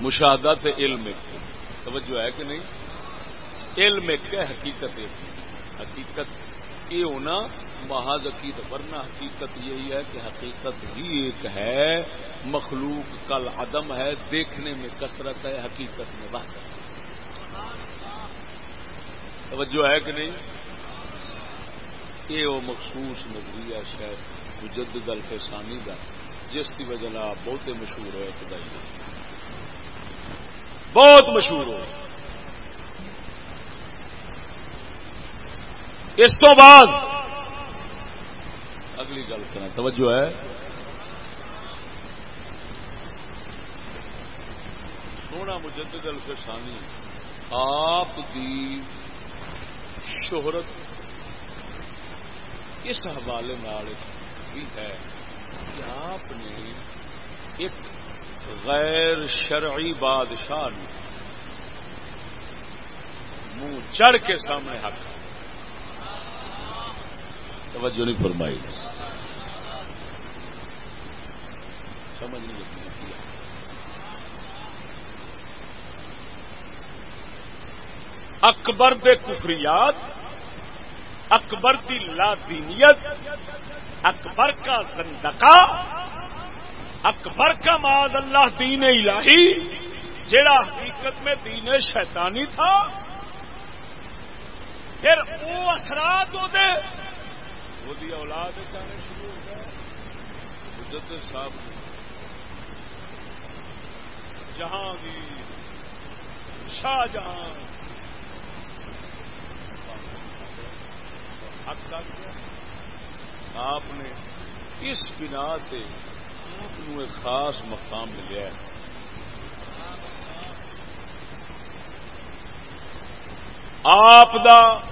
مشاہدت علم ایک توجہ ہے کہ نہیں؟ علم ایک ہے، حقیقت ایک حقیقت یہ ہونا محض عقیدت ورنہ حقیقت یہی ہے کہ حقیقت ہی ایک ہے، مخلوق کل عدم ہے، دیکھنے میں کثرت ہے، حقیقت میں وقت توجہ ہے کہ نہیں؟ یہ وہ مخصوص نظریہ شاید مجد دل کے سانی کا جس کی وجہ بہت مشہور ہوئے، خدائی۔ بہت مشہور ہو اس تو بعد اگلی گل کرنا توجہ ہے۔ سونا مجدد الفسانی، آپ دی شہرت اس حوالے بھی ہے کہ آپ نے ایک غیر شرعی بادشاہ منہ چڑھ کے سامنے حق توجہ نہیں فرمائی۔ سمجھ نہیں لگتی اکبر دے کفریات، اکبر دی لادینیت اکبر کا زندقہ، اکبر کا معاذ اللہ دین الہی، جڑا حقیقت میں دین شیطانی تھا۔ پھر وہ اثرات ہوتے وہ اولاد چاہنے شروع ہو گئے صاحب۔ جہانگیر شاہ جہاں۔ آپ نے اس بنا سے ایک خاص مقام ملیا ہے۔ آپ دا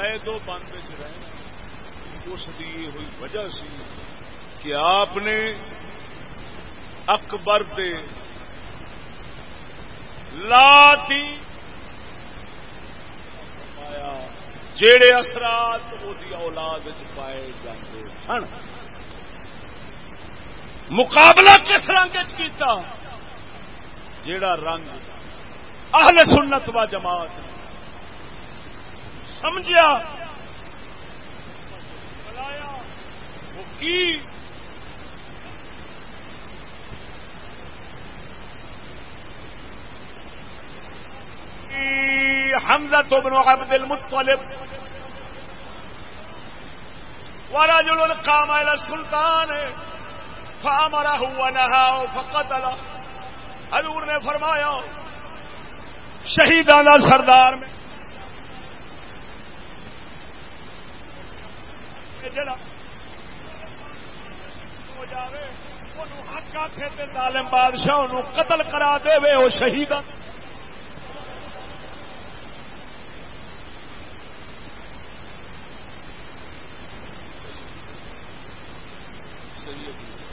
قید و بند رہنا اس کی یہ ہوئی وجہ سی کہ آپ نے اکبر دے لاتی جڑے اثرات وہ اولاد پائے جاتے سن۔ مقابلہ کس رنگ کیتا؟ جیڑا رنگ اہل سنت و جماعت سمجھیا۔ وہ کی؟ حمزة بن عبد المطلب۔ ورجل قام إلى السلطان فأمره ونهاه فقتله حضور نے فرمایا شہیدان سردار میں جڑا ہو جاوے حق ظالم بادشاہ قتل کرا دے وہ شہید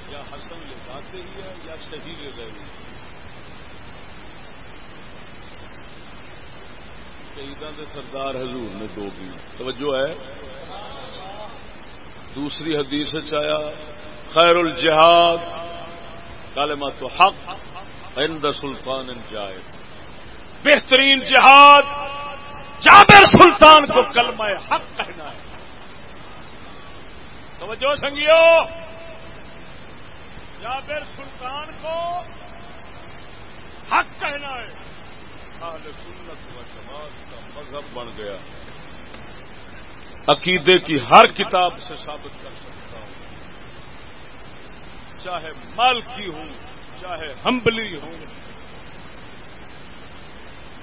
یا حسن لے ہی ہے یا شہید لے شہیدان دے سردار حضور نے دو بھی توجہ ہے۔ دوسری حدیث چایا خیر الجہاد کالمت حق عند سلطان جائے بہترین جہاد، جابر سلطان کو کلمہ حق کہنا ہے۔ توجہ سنگیو، جابر سلطان کو حق کہنا ہے۔ اہل سنت و جماعت کا مذہب بن گیا۔ عقیدے کی ہر کتاب سے ثابت کر سکتا ہوں۔ چاہے مالکی ہوں، چاہے ہمبلی ہوں،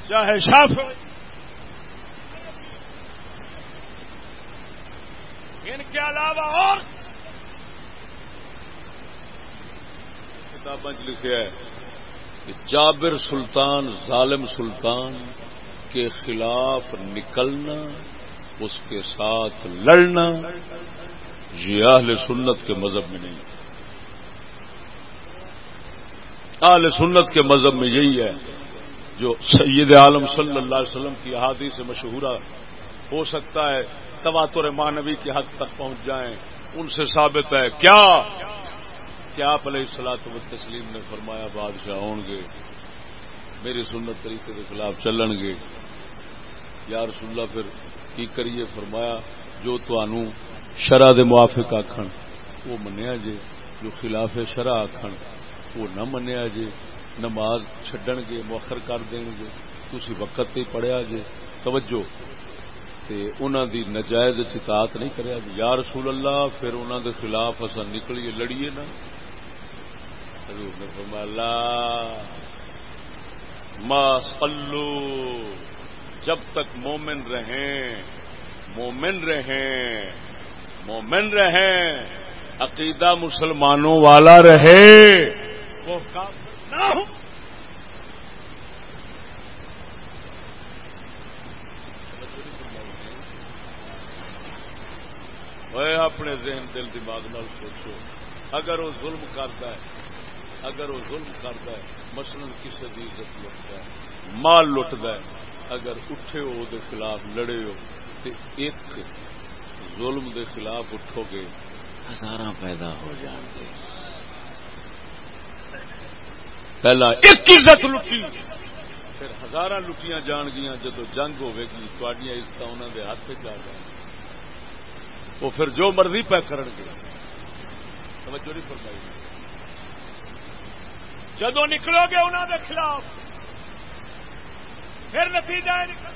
چاہے شاف ان کے علاوہ اور کتابیں لکھا ہے کہ جابر سلطان، ظالم سلطان کے خلاف نکلنا اس کے ساتھ لڑنا یہ اہل سنت کے مذہب میں نہیں اہل سنت کے مذہب میں یہی ہے جو سید عالم صلی اللہ علیہ وسلم کی احادی سے مشہورہ ہو سکتا ہے، تواتر مانوی کی حد تک پہنچ جائیں، ان سے ثابت ہے۔ کیا؟ کہ آپ علیہ السلاط و تسلیم نے فرمایا بادشاہ ہون گے؟ میری سنت طریقے کے خلاف چلن گے۔ یا رسول اللہ، پھر کی کریے فرمایا، جو تو شرح دے موافق آخن وہ منیا جے، جو خلاف شرح آخن وہ نہ منیا جے، نماز چڈن گے، مؤخر کر دیں گے تھی وقت ہی پڑھیا جے۔ توجہ۔ تے انہاں دی نجائز اطاعت نہیں کریا جی یا رسول اللہ، پھر انہاں دے خلاف اسا نکلیے، لڑیے نا حضور نے فرمایا، لا ما صلو۔ جب تک مومن رہیں مومن رہیں مومن رہیں، عقیدہ مسلمانوں والا رہے، وہ نہ ہوں اپنے ذہن دل دماغ نال سوچو، اگر وہ ظلم کرتا ہے اگر وہ ظلم کرتا ہے، مثلاً کسی کی عزت لٹتا ہے، مال لٹتا ہے، اگر اٹھے ہو دے خلاف لڑے ہو تو ایک ظلم دے خلاف اٹھو گے ہزار پیدا ہو جان گے۔ پہلا ایک عزت لٹی، پھر ہزار لٹیاں جان گیا جدو جنگ ہوے گی تھوڑی عزت انہوں دے ہاتھ سے جا جائیں وہ پھر جو مرضی پہ کرن گے۔ توجہ نہیں فرمائی۔ جدو نکلو گے انہوں کے خلاف، پھر نتیجہ ہے نکل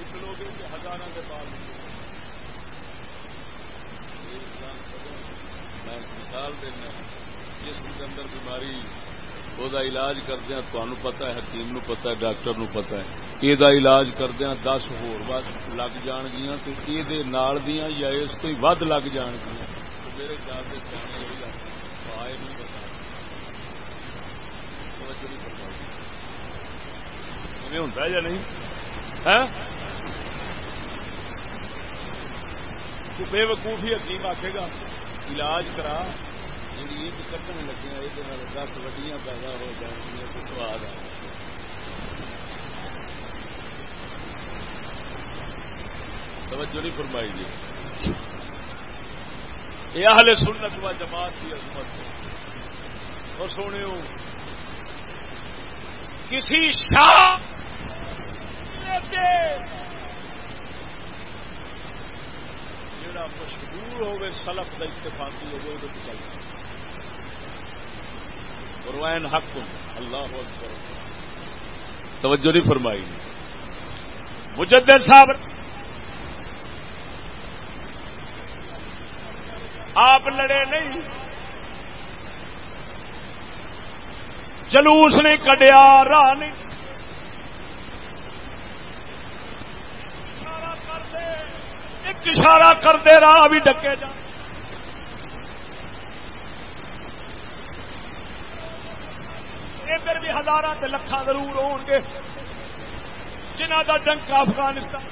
نکلو گے کہ ہزار کے بعد میں مثال دینا، جس کے اندر بیماری وہ علاج کردیا تمہیں پتا ہے حکیم نو پتا ہے ڈاکٹر نو پتا ہے یہ علاج کردیا دس ہور لگ جان گیا تو یہ نال دیا یا اس کو ود لگ جان گیا میرے خیال سے ہوتا ہے یا نہیں ہاں؟ بے وقوفی حکیم آخے گا علاج کرا توجہ نہیں فرمائی جی۔ یہ اہل سنت و جماعت کی عظمت اور سونے کسی شاہ جڑا مشہور ہوے سلف کا اتفاقی ہوگی وہ چل اور حق اللہ اکبر توجہ نہیں فرمائی۔ مجدد صاحب، آپ لڑے نہیں۔ جلوس نہیں کڈیا، راہ نہیں۔ اشارہ کرتے راہ بھی ڈکے جا ادھر بھی ہزار لکھان ضرور ہو گے۔ جنہ کا ڈنکا افغانستان۔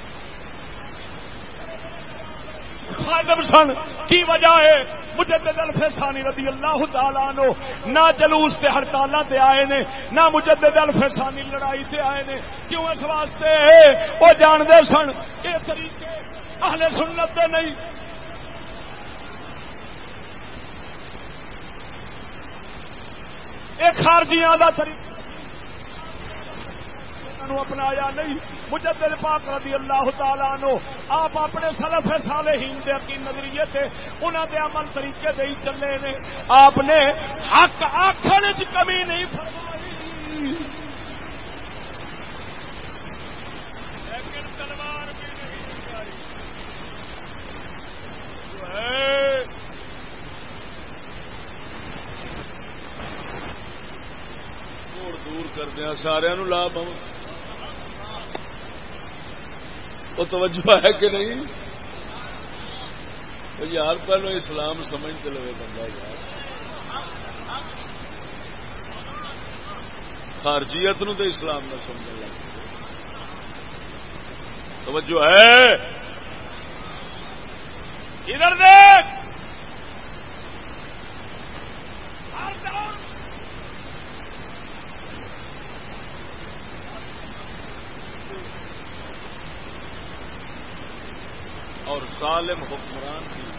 خادم سن، کی وجہ ہے؟ مجدد الفسانی رضی اللہ تعالیٰ نو نہ جلوس سے ہڑتال تے آئے نے، نہ مجدد الفسانی لڑائی تے آئے نے۔ کیوں اس واسطے؟ وہ جانتے سن، یہ طریقے اہل سنت دے نہیں۔ یہ خارجیاں دا طریقہ۔ اپنایا نہیں۔ مجدد پاک رضی اللہ تعالیٰ نو آپ اپنے سلف صالحین دے کی نظریے سے انہوں دے عمل طریقے دے ہی چلے نے۔ آپ نے حق آخر کمی نہیں فرمائی۔ لیکن تلوار بھی نہیں موڑ دور کردیا سارا لابھ وہ توجہ ہے کہ نہیں؟ یار پہلو اسلام سمجھ سمجھتے لگے بندہ یار۔ خارجیت نو تو اسلام نہ سمجھ لگ توجہ ہے؟ ادھر دیکھ! اور ظالم حکمران کی۔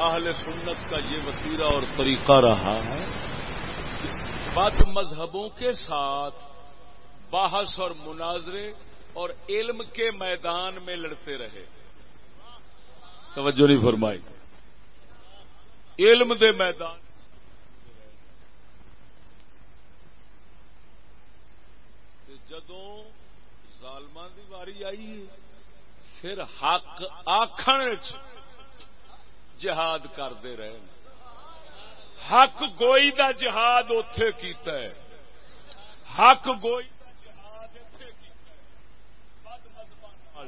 اہل سنت کا یہ وسیلہ اور طریقہ رہا ہے بد مذہبوں کے ساتھ بحث اور مناظرے اور علم کے میدان میں لڑتے رہے۔ توجہ نہیں فرمائی۔ علم دے میدان۔ جدوں ظالمان کی واری آئی پھر حق آخر جہاد کرتے رہے حق گوئی دا جہاد اتے کیتا ہے۔ حق گوئی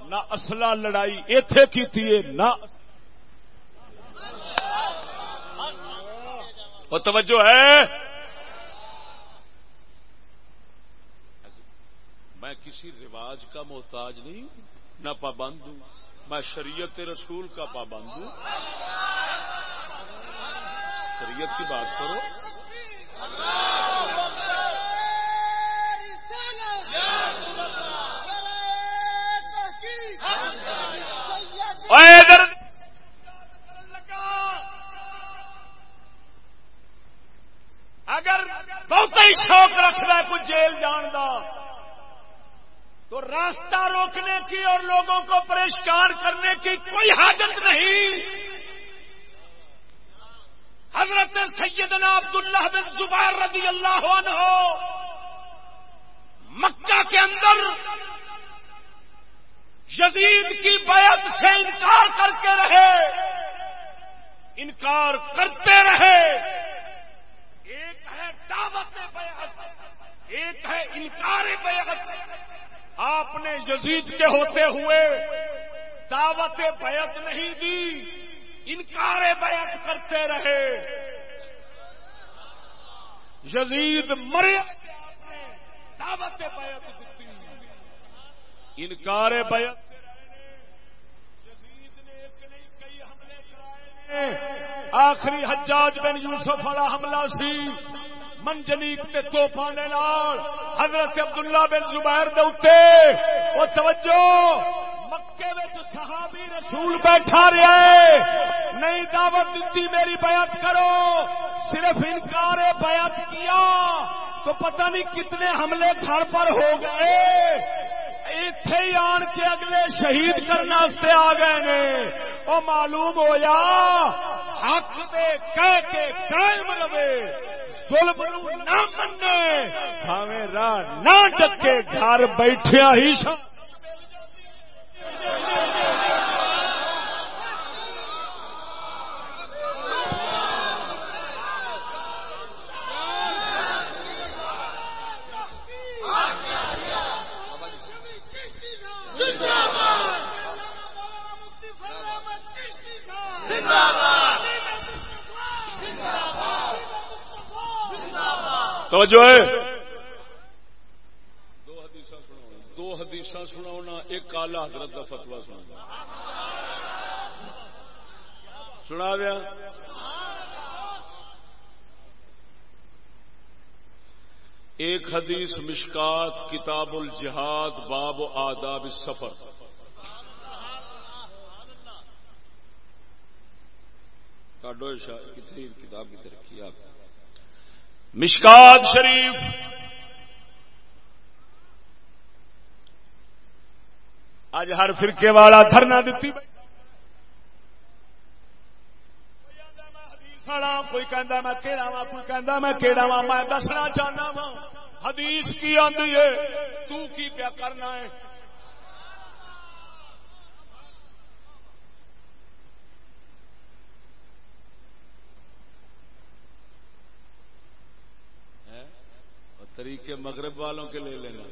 نہ اصلا لڑائی اتے کی نہ توجہ ہے۔ میں کسی رواج کا محتاج نہیں ہوں۔ نہ پابند ہوں۔ میں شریعت رسول کا پابند ہوں۔ شریعت کی بات کرو۔ اگر بہت ہی شوق رکھنا ہے کچھ جیل جان کا تو راستہ روکنے کی اور لوگوں کو پریشان کرنے کی کوئی حاجت نہیں۔ حضرت سیدنا عبداللہ بن زبیر رضی اللہ عنہ مکہ کے اندر یزید کی بیعت سے انکار کر کے رہے، انکار کرتے رہے۔ ایک ہے دعوت بیعت، ایک ہے انکار بیعت۔ آپ نے یزید کے ہوتے ہوئے دعوت بیعت نہیں دی، انکار بیعت کرتے رہے۔ یزید مرے، دعوت بیعت دیتی۔ انکار بیعت۔ آخری حجاج بن یوسف والا حملہ سی۔ منجنیک تے توفانے نال، حضرت عبداللہ بن زبیر دے اوتے۔ او توجہ، مکے وچ صحابی رسول بیٹھا رہا ہے۔ نہیں دعوت دیتی میری بیعت کرو۔ صرف انکار بیعت کیا۔ تو پتہ نہیں کتنے حملے گھر پر ہو گئے۔ اتے ہی آن کے اگلے شہید کرنے آ گئے نے۔ وہ معلوم ہویا، حق دے کہہ کے قائم رہے۔ ظلم نہ منے ہمیں راہ نہ ڈکے گھر بیٹھیا ہی سا۔ توجہ ہے۔ دو حدیث سنا ایک کالا حضرت کا فتوا سنا سنا دیا؟ ایک حدیث مشکات کتاب الجہاد باب و آداب سفر کاڈو کتنی کتاب کی ترقی آپ مشکات شریف۔ اج ہر فرقے والا دھرنا دیتی کوئی کہہ میں کہڑا وا کوئی کہہ میں کہڑا وا میں دسنا چاہنا وا حدیث کی آدھی ہے، تو کی پیا کرنا ہے؟ طریقے مغرب والوں کے لے لینا۔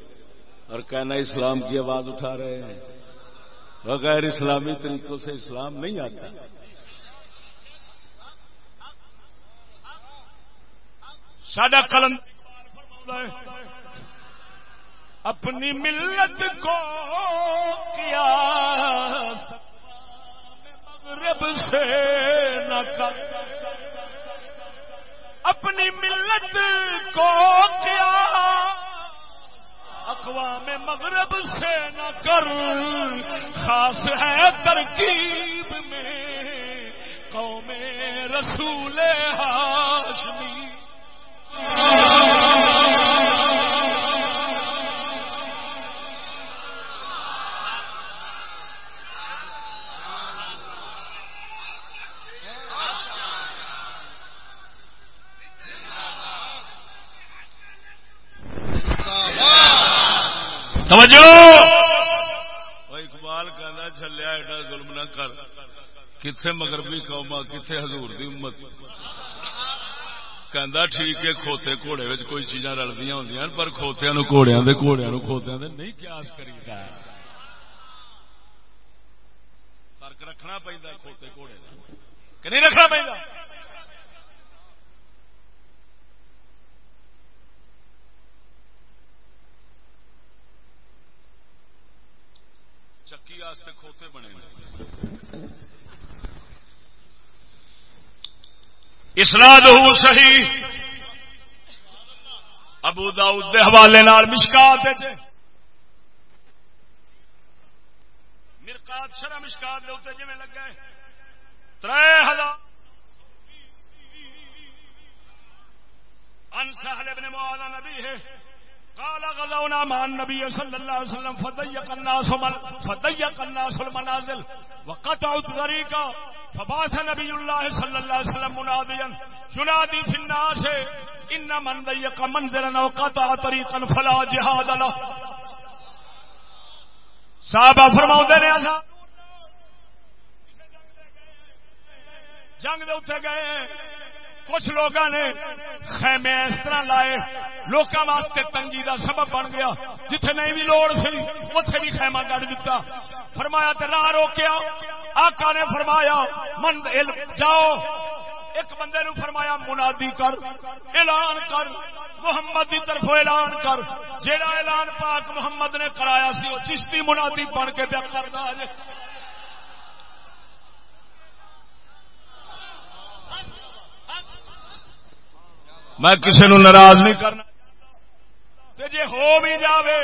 اور کہنا اسلام کی آواز اٹھا رہے ہیں۔ بغیر اسلامی طریقوں سے اسلام نہیں آتا۔ سڈا قلم اپنی ملت کو کیا مغرب سے نہ کر۔ اپنی ملت کو کیا؟ اقوام مغرب سے نہ کر، خاص ہے ترکیب میں قوم رسول ہاشمی سمجھو؟ اقبال کہنا چلیا ایڈا ظلم نہ کر۔ کتنے مغربی قوما کتنے حضور دی امت؟ کہندا ٹھیک ہے، کھوتے گھوڑے وچ کوئی چیزاں رلدیاں ہوندیاں پر کھوتیاں نو گھوڑیاں دے گھوڑیاں نو کھوتیاں دے نہیں قیاس کریدا فرق رکھنا پیندا کھوتے گھوڑے دا۔ کہ نہیں رکھنا پیندا؟ چکی واسطے کھوتے بنے اسناد صحیح۔ ابو داؤد دے حوالے نال مشکات مرکات شرح مشکات دے اتنے جی لگے تر ہزار۔ ان سہل ابن معاذ نبی ہے۔ قال غزونا مع النبي صلى الله عليه وسلم، فضيق الناس فضيق الناس المنازل، وقطعوا الطريق، فبعث نبي الله صلى الله عليه وسلم مناديا، ينادي في الناس ان من ضيق منزلا وقطع طريقا فلا جهاد له. صحابہ فرماؤں نے ایسا جنگ دے اتنے گئے کچھ لوگ نے خیمے اس طرح لائے لوگوں واسطے تنگی کا سبب بن گیا۔ جتھے نہیں بھی لوڑ سی اتے بھی خیمہ گڑ دتا۔ فرمایا تو راہ روکیا۔ آقا نے فرمایا من جاؤ۔ ایک بندے نو فرمایا، منادی کر، اعلان کر، محمد کی طرف اعلان کر۔ جیڑا اعلان پاک محمد نے کرایا سی وہ چشتی منادی پڑھ کے پیا کرتا ہے۔ میں کسی نو ناراض نہیں کرنا جی ہو بھی جاوے،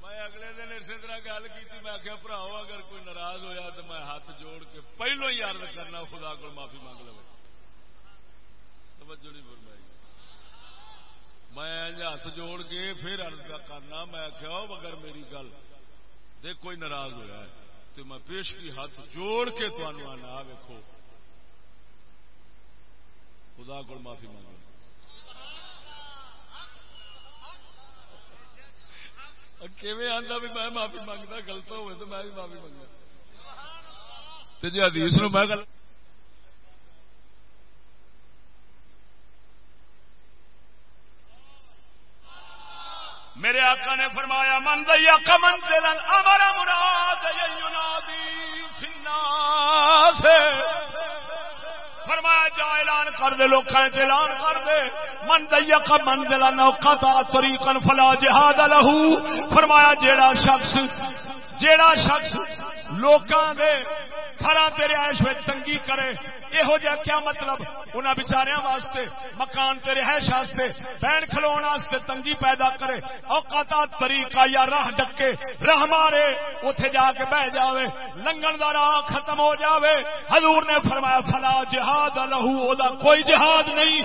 میں اگلے دن اسی طرح گل کی میں آخیا بھراؤ، اگر کوئی ناراض ہویا تو میں ہاتھ جوڑ کے پہلو ہی عرض کرنا، خدا کو معافی مانگ لو توجہ نہیں فرمائی۔ میں ہاتھ جوڑ کے پھر عرض کرنا، میں آخیا اگر میری گل، دیکھ، کوئی ناراض ہوا ہے۔ تو میں پیش کی ہاتھ جوڑ کے تمہیں آنا ویکو خدا کو معافی مانگو آتا بھی میں معافی منگتا گلتا ہوئے تو میں بھی معافی منگا جی حدیث میں گل میرے آقا نے فرمایا من دیا کمن چلن امر مراد یعنی ینادی سے فرمایا، جا اعلان کر دے، لوکاں لوگ اعلان کر دے۔ من دیا کا من دلا نوکا فلا جہاد لہو فرمایا، جیڑا شخص جیڑا شخص لوکاں دے گھر تیرے آئش میں تنگی کرے یہو جہ کیا مطلب؟ انہوں بچاریا واسطے، مکان تیرے ہے واسطے، بہن کھلو واسطے تنگی پیدا کرے۔ اوقات طریقہ یا راہ ڈکے، راہ مارے اتے جا کے بہ جاوے، لنگن دا راہ ختم ہو جاوے۔ حضور نے فرمایا، فلا جہاد لہو، او دا کوئی جہاد نہیں۔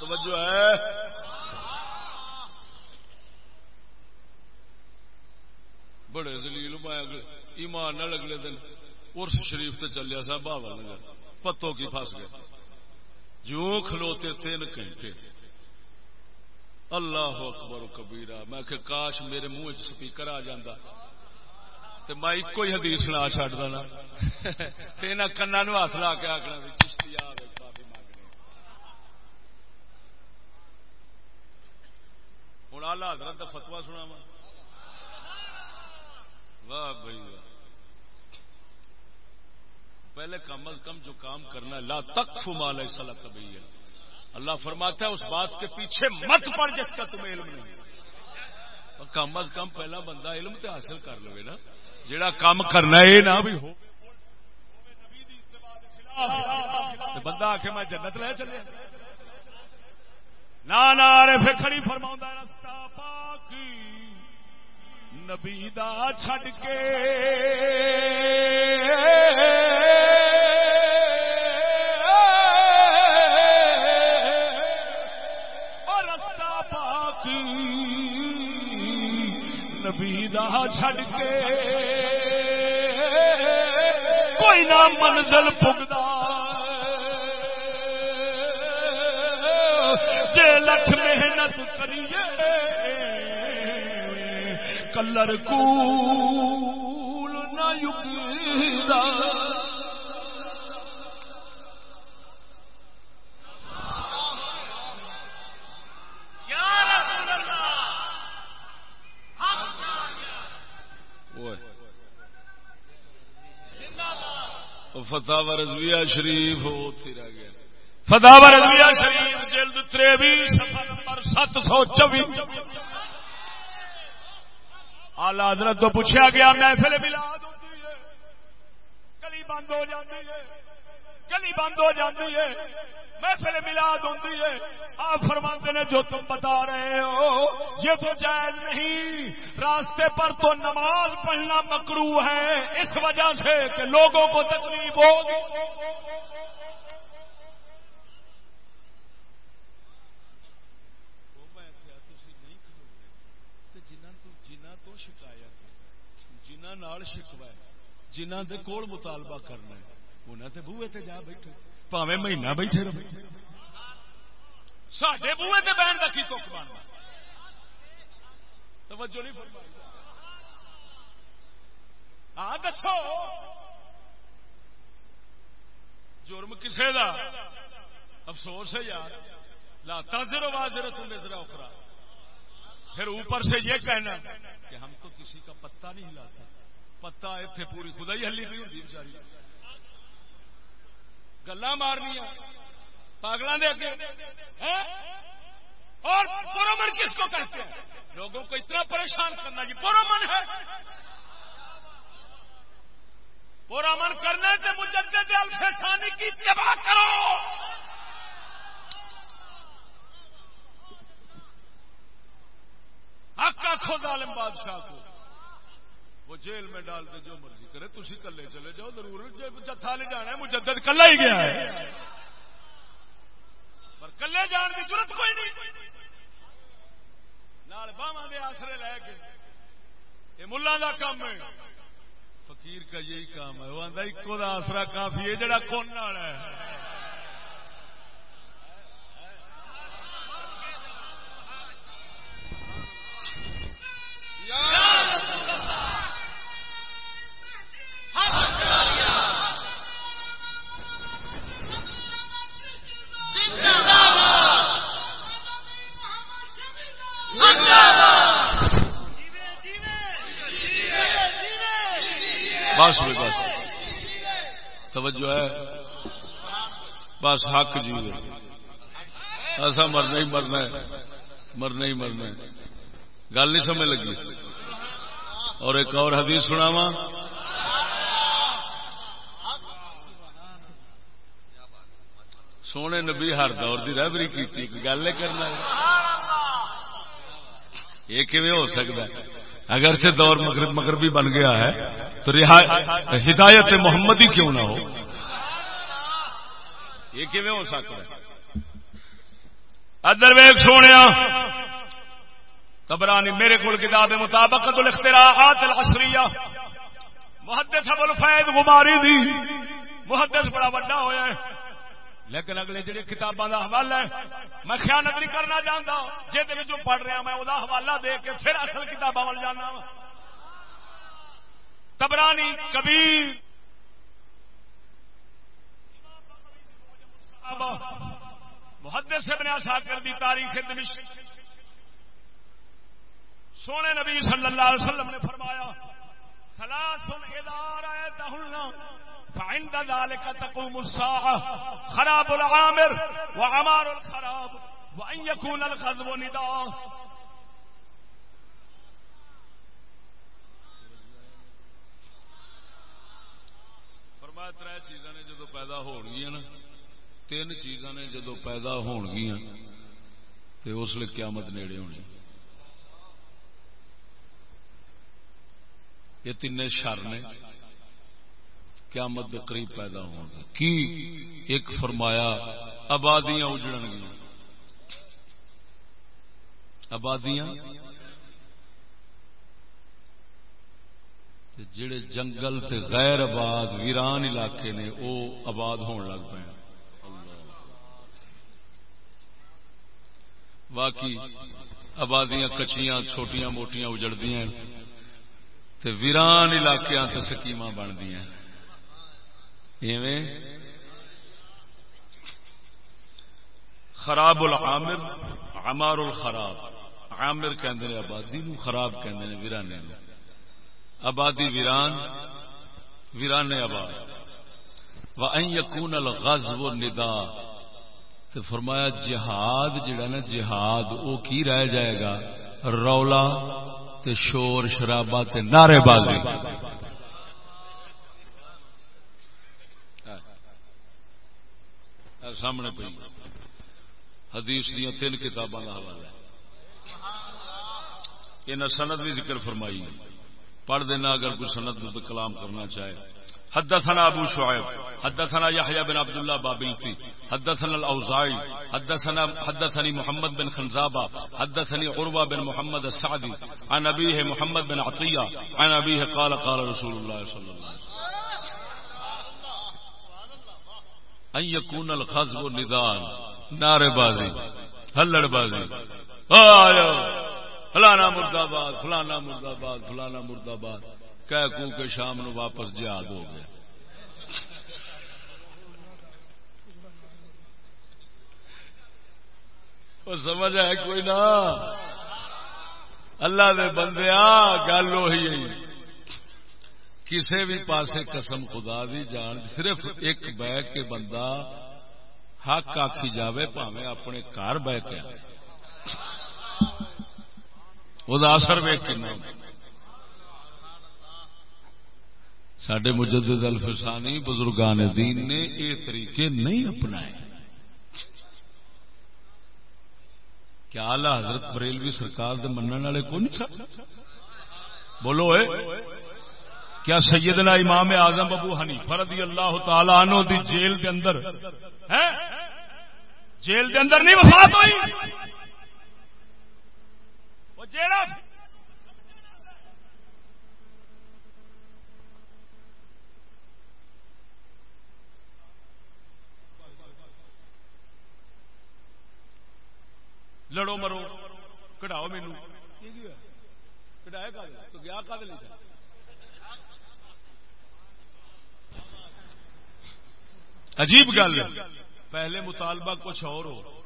توجہ ہے۔ بڑے دلیل میں ایمان نہ اگلے دن ارس شریف تے چلیا سا، بابا نگر، پتوں کی پھنس گیا جو کھلوتے تین گھنٹے اللہ اکبر و کبیرا میں کہ کاش میرے منہ سپیکر آ جاندہ تو میں ایک ہی حدیث سنا چڈ دینا۔ تین کنا نو ہاتھ لا کے آخنا بھی چشتی آ ہوں آلہ حضرت کا فتوا سنا وا واہ بھائی، واہ۔ پہلے کم از کم جو کام کرنا ہے، لا تک فمال ایسا کبھی ہے اللہ فرماتا ہے اس بات کے پیچھے مت پڑ جس کا تمہیں علم نہیں کم از کم پہلا بندہ علم تے حاصل کر لو نا۔ جڑا کام کرنا ہے نہ بھی ہو۔ بندہ آ کے میں جنت لے چلے۔ نہ کھڑی فرما رستہ پاکی نبی دا چھڈ کے۔ منزل پگدا جے لکھ محنت کریے کلر کول نہ یقیدا فتح رضویہ شریف رہ گیا۔ فتح رضویہ شریف، جلد تریوی سفر نمبر سات سو چوبی آلہ حضرت تو پوچھا گیا، محفل ملاد کلی بند ہو جاتی ہے۔ کلی بند ہو جاتی ہے، محفل ملاد ہوتی ہے۔ آپ فرماتے نے، جو تم بتا رہے ہو، یہ تو جائز نہیں۔ راستے پر تو نماز پڑھنا مکرو ہے، اس وجہ سے کہ لوگوں کو تکلیف ہوگی۔ شکوا جنہ دے کول مطالبہ کرنا ہے۔ انہوں تے بوے تے جا بیٹھے پاوے مہینہ بیٹھے رہے سڈے بوے تے بہن کا کی تک بننا توجہ نہیں فرمائی دسو جرم کسے دا افسوس ہے یار لا تاجر واجر تم نظرا اخرا پھر اوپر سے یہ کہنا کہ ہم تو کسی کا پتا نہیں ہلاتے پتا اتنے پوری خدا ہی ہلی بھی ہوتی بچاری گلا مارنیا پاگلوں دے اگے اور پورمن کس کو کہتے ہیں؟ لوگوں کو اتنا پریشان کرنا جی پورمن ہے۔ پورمن کرنے سے مجدد الفسانی کی اتباع کرو۔ حق آخو ظالم بادشاہ کو۔ وہ جیل میں ڈال کے جو مرضی کرے تھی کلے چلے جاؤ، ضرور۔ جتھا لے جانا ہے، مجدد کلا ہی گیا ہے۔ پر کلے جان کی ضرورت کوئی نہیں۔ نال باواں دے آسرے لے کے، یہ ملا دا کام ہے۔ فقیر کا یہی کام ہے، وہ آدھا ایکو دا آسرا کافی ہے، جڑا کون والا ہے۔ یا رسول اللہ! بس بس۔ توجہ ہے۔ بس حق جی۔ ایسا مرنا ہی مرنا ہے۔ مرنا ہی مرنا ہے۔ گل نہیں سمجھ لگی۔ اور ایک اور حدیث سناوا سونے نبی ہر دور کی رہبری کی گل کرنا؟ یہ کیون ہو سکتا ہے؟ اگرچہ دور مغرب مغربی بن گیا ہے، تو ہدایت محمد ہی کیوں نہ ہو؟ یہ کیون ہو سکتا ہے؟ ادر ویگ سونے تبرانی میرے کو کتاب مطابق الاختراعات العصریہ، محدث ابو الفید غباری دی، محدث بڑا بڑا ہویا ہے۔ لیکن اگلے جڑے کتاباں دا حوالہ ہے، میں خیانت نہیں کرنا چاہتا جہد جو پڑھ رہا میں وہ حوالہ دے کے پھر اصل کتاباں وال جانا تبرانی، کبیر۔ محدث ابن عساکر دی تاریخ دمشق۔ سونے نبی صلی اللہ علیہ وسلم نے فرمایا ثلاث اذا رأيتهن فعند ذلك تقوم الساعة. خراب العامر وعمار الخراب. وأن يكون الغزو نداء. فرمایا تر چیزاں نے جدو پیدا ہو گئی نا، تین چیزاں نے جدو پیدا ہو گئی تو اس لیے قیامت نیڑے ہونی۔ یہ تین شر نے۔ قیامت قریب پیدا ہوں گے۔ کی؟ ایک فرمایا، آبادیاں اجڑن گیا آبادیاں؟ جڑے جنگل تے غیر آباد، ویران علاقے نے وہ آباد ہون لگ پے باقی آبادیاں کچیاں چھوٹیاں موٹیاں اجڑدیاں۔ تے ویران علاقے تے سکیم بندیا خراب العامر، عمار الخراب. عامر کہندے نے آبادی نو خراب کہندے نے، ویرانے نو. آبادی ویران ویران آباد و ان یکون الغزو ندا تو فرمایا، جہاد جڑا نا، جہاد، او کی رہ جائے گا؟ رولا تے شور، شرابا تے نعرے بازی. سامنے پی حدیث دیا تین کتاباں کا حوالہ یہ سند بھی ذکر فرمائی۔ پڑھ دینا اگر کوئی سند کلام کرنا چاہے۔ حدثنا ابو شعيب حدثنا يحيى بن عبد الله بابلتي حدثنا الاوزاعي حدثنا حدثني محمد بن خنزابه حدثني عروه بن محمد السعدي عن ابيه محمد بن عطيه عن ابيه قال قال رسول الله صلى الله عليه وسلم۔ ان يكون الخزب نذان نعرے بازی ہلڑ بازی فلانا مرد آباد فلانا مرد آباد فلانا مرد آباد کہہ کو شام نو واپس جہاد ہو گیا۔ وہ سمجھ ہے کوئی نہ۔ اللہ دے بندیا گل وہی کسی بھی پاسے قسم خدا دی جان، صرف ایک بہ کے بندہ حق آخی جاوے پاوے اپنے گھر بہ کے وہ اثر ویک سڈے مجدد الفسانی بزرگان دین نے یہ طریقے نہیں اپنائے۔ کیا آلہ حضرت بریلوی سرکار دے منن والے کو نہیں بولو اے۔ کیا سیدنا امام اعظم ابو حنیفہ رضی اللہ تعالی عنہ دی جیل دے اندر؟ جیل دے اندر نہیں وفات ہوئی؟ وہ جیڑا لڑو مرو کٹاؤ مینو۔ کٹایا تو گیا کد لے عجیب گل پہلے مطالبہ کچھ اور ہو،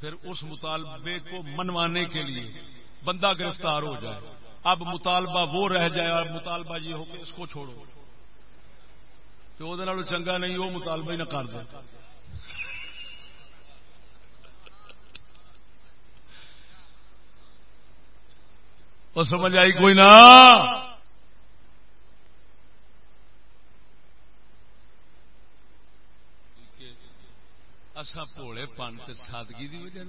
پھر اس مطالبے کو منوانے کے لیے بندہ گرفتار ہو جائے۔ اب مطالبہ وہ رہ جائے اور مطالبہ یہ ہو کہ اس کو چھوڑو۔ تو وہ چنگا نہیں، وہ مطالبہ ہی نہ کر دے۔ وہ سمجھ آئی کوئی نہ؟ اصا پوڑے پن تے سادگی کی وجہ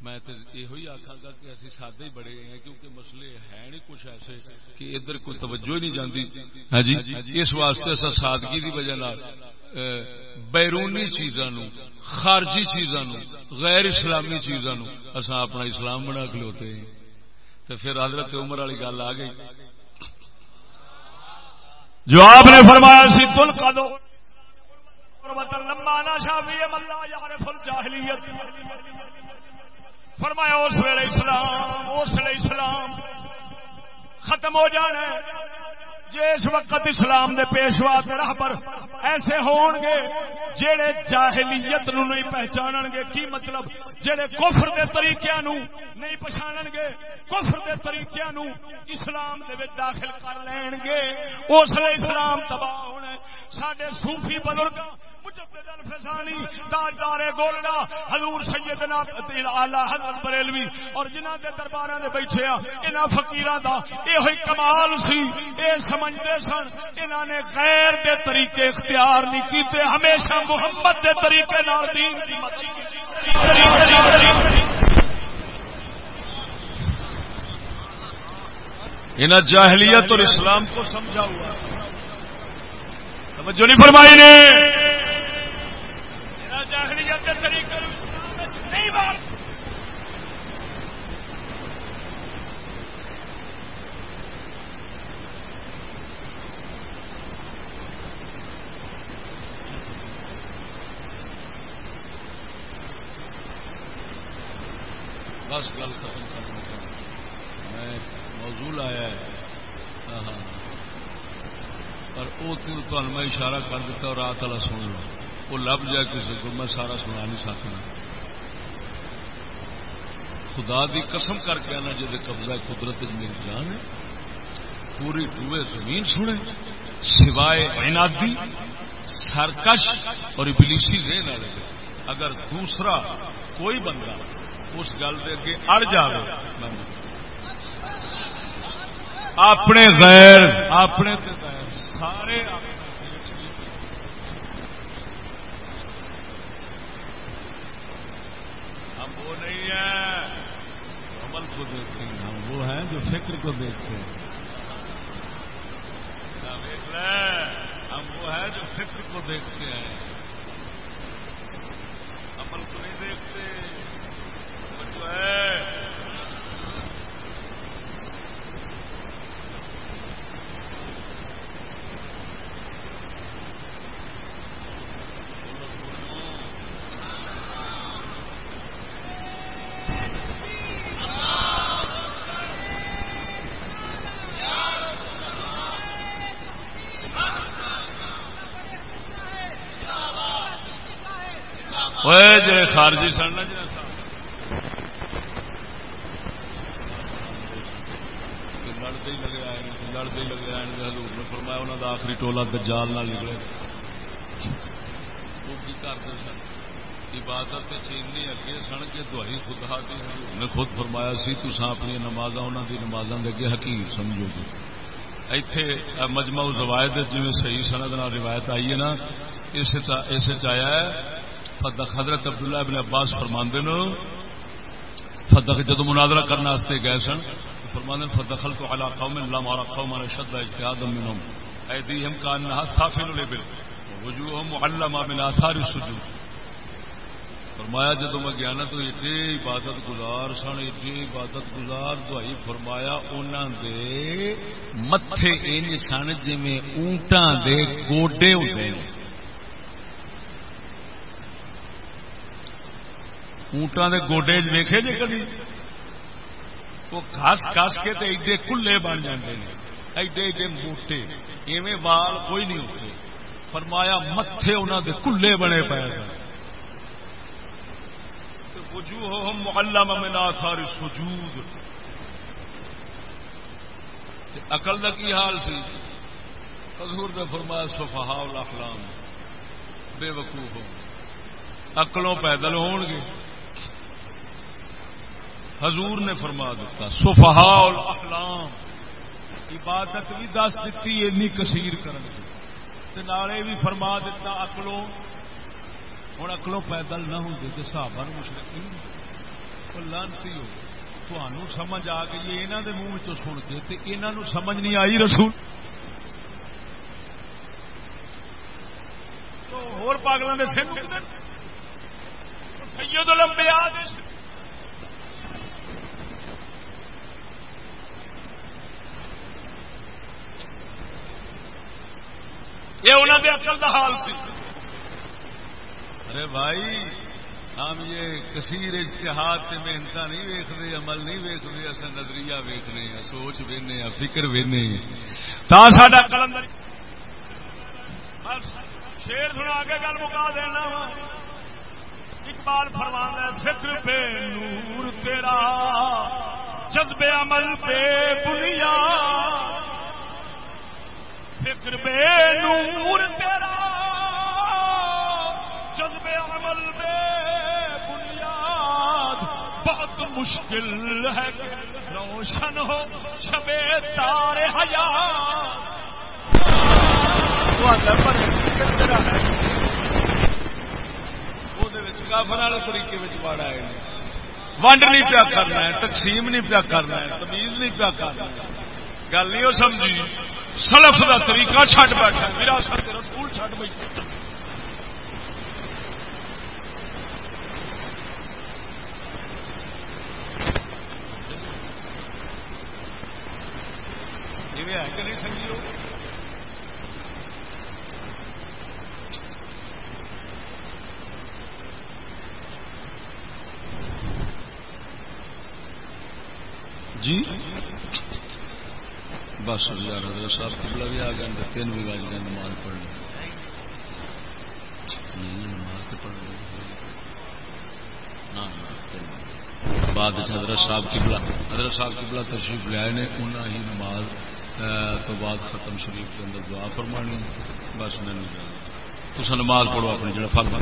میں یہ آخا گا کہ اسی سادے ہی بڑے ہیں کیونکہ مسئلے ہے نہیں کچھ ایسے کہ ادھر کوئی توجہ نہیں جاتی ہاں جی اس واسطے اصا سادگی کی وجہ بیرونی چیزاں خارجی چیزاں غیر اسلامی چیزاں اصا اپنا اسلام بنا کھلوتے ہیں۔ تو پھر حضرت عمر والی گل آ گئی۔ جو آپ نے فرمایا سی، تل کا دو لمبا فرمایا اس ویلے اسلام، اس ویلے اسلام۔ ختم ہو جانا جس وقت اسلام دے پیشوا راہبر ایسے ہون گے جڑے جاہلیت نو نہیں پہچان گے، کی مطلب؟ جڑے کفر دے طریقے نو نہیں پچھان گے، کفر دے طریقے نو اسلام دے داخل کر لین گے۔ اس لیے اسلام تباہ ہونا سڈے صوفی بزرگ گولڈا، حضور سیدنا آلہ حضرت بریلوی اور جنہ کے دربار سے بیٹھے انہوں فکیر کا یہ کمال سی۔ یہ سمجھتے سن انہوں نے غیر دے طریقے اختیار نہیں کیتے، ہمیشہ محمد دے طریقے دین کی۔ ان جاہلیت اور اسلام کو سمجھا ہوا۔ توجہ نہیں فرمائی نے؟ جاہلیت کے طریقے نہیں بات بس گل ختم کرنے کا میں موضوع آیا ہے۔ ہاں۔ ہاں پر وہ تمہیں میں اشارہ کر دیتا اور رات والا سن لو۔ وہ لب جائے کسی کو، میں سارا سنا نہیں سکتا۔ خدا دی قسم کر کے آنا جی قبضہ قدرت میری جان ہے۔ پوری ٹوئے زمین سنے، سوائے عنادی، سرکش اور ابلیسی دین والے۔ اگر دوسرا کوئی بندہ اس گل دے کے اڑ جائے اپنے غیر، اپنے سارے عمل کو دیکھتے ہیں ہم وہ ہیں جو فکر کو دیکھتے ہیں۔ ہم وہ ہیں جو فکر کو دیکھتے ہیں۔ عمل کو نہیں دیکھتے۔ جو ہے۔ ہوئے جڑے خارجی سن لڑتے ہی لگے آئے لڑتے ہی لگے آئے ہزور نے فرمایا انہوں کا آخری ٹولا گجال نہ نکلے وہ کی کرتے سن عبادت چینی اگے سن کے دہائی خدا کی حضور نے خود فرمایا سی تسا اپنی نماز انہوں کی نمازوں کے اگے حکیم سمجھو گے ایتھے مجمع روایت جی صحیح سند روایت آئی ہے نا اس آیا ہے فتح حضرت عبداللہ ابن عباس فرماندے نو فدق جدو مناظرہ کرنے گئے سن فرماندے فدخل تو علا قوم اللہ مارا قوم شد اجتہاد منهم ایدیہم کانہا صافن لبل وجوہم معلمہ من آثار السجود۔ فرمایا جدو میں گیا نا، تو ایڈے عبادت گزار سن، ایڈے عبادت گزار دوائی فرمایا انہوں دے متھے انج سن جی اونٹاں دے گوڈے ہوتے ہیں اونٹا کے گوڈے ویکے جی کدی؟ وہ کس کس کے تے ایڈے کلے بن جاتے ہیں ایڈے ایڈے موٹے، ایویں بال کوئی نہیں ہوتے۔ فرمایا متے انہوں دے کلے بنے پے وجوہہم معلم من آثار السجود۔ عقل دا کی حال سی؟ حضور نے فرمایا صفحاء الاحلام بے وقوف ہو اقلوں پیدل ہون گے حضور نے فرما دیتا سفہا الاحلام، عبادت بھی دس دیتی، اینی کثیر کرن تے نالے بھی فرما دیتا اکلوں ہوں اکلوں پیدل نہ ہوں تو صحابہ نو مشرقی لانتی ہو تمہوں سمجھ آ گئی یہاں دے منہ چ سن کے تے انہاں سمجھ نہیں آئی رسول۔ تو ہور پاگلوں دے سن سید الانبیاء دے۔ یہ انہوں نے اصل کا حال سی۔ ارے بھائی ہم یہ کثیر اشتہار سے محنت نہیں ویکتے عمل نہیں ویکتے اصل نظریہ ویکنے سوچ وینے فکر وینے تا ساڈا کلندر۔ شیر سنا کے گل مکا دینا اقبال فرمان فکر پہ نور تیرا جذبے عمل پہ بنیاد فکر بے نور تیرا، جذب عمل بے بنیاد۔ بہت مشکل ہے روشن ہو شبے تارے حیا۔ طریقے باڑا ہے۔ ونڈ نہیں پیا کرنا ہے، تقسیم نہیں پیا کرنا ہے، تمیز نہیں پیا کرنا ہے۔ گل نہیں وہ سمجھی؟ سلف کا طریقہ چھٹ بیٹھا میرا رسول چھٹ بیٹھا ہے کہ نہیں سمجھو جی؟ بس یار حضرت صاحب قبلہ بھی آ گئے تین بھی بج گئے نماز پڑھنے نماز تو پڑھ بعد حضرت صاحب قبلہ، حضرت صاحب قبلہ تشریف لے آئے نے انہیں ہی نماز تو بعد ختم شریف کے اندر دعا فرمانی بس میں نہیں تو نماز پڑھو اپنی، جڑا فرما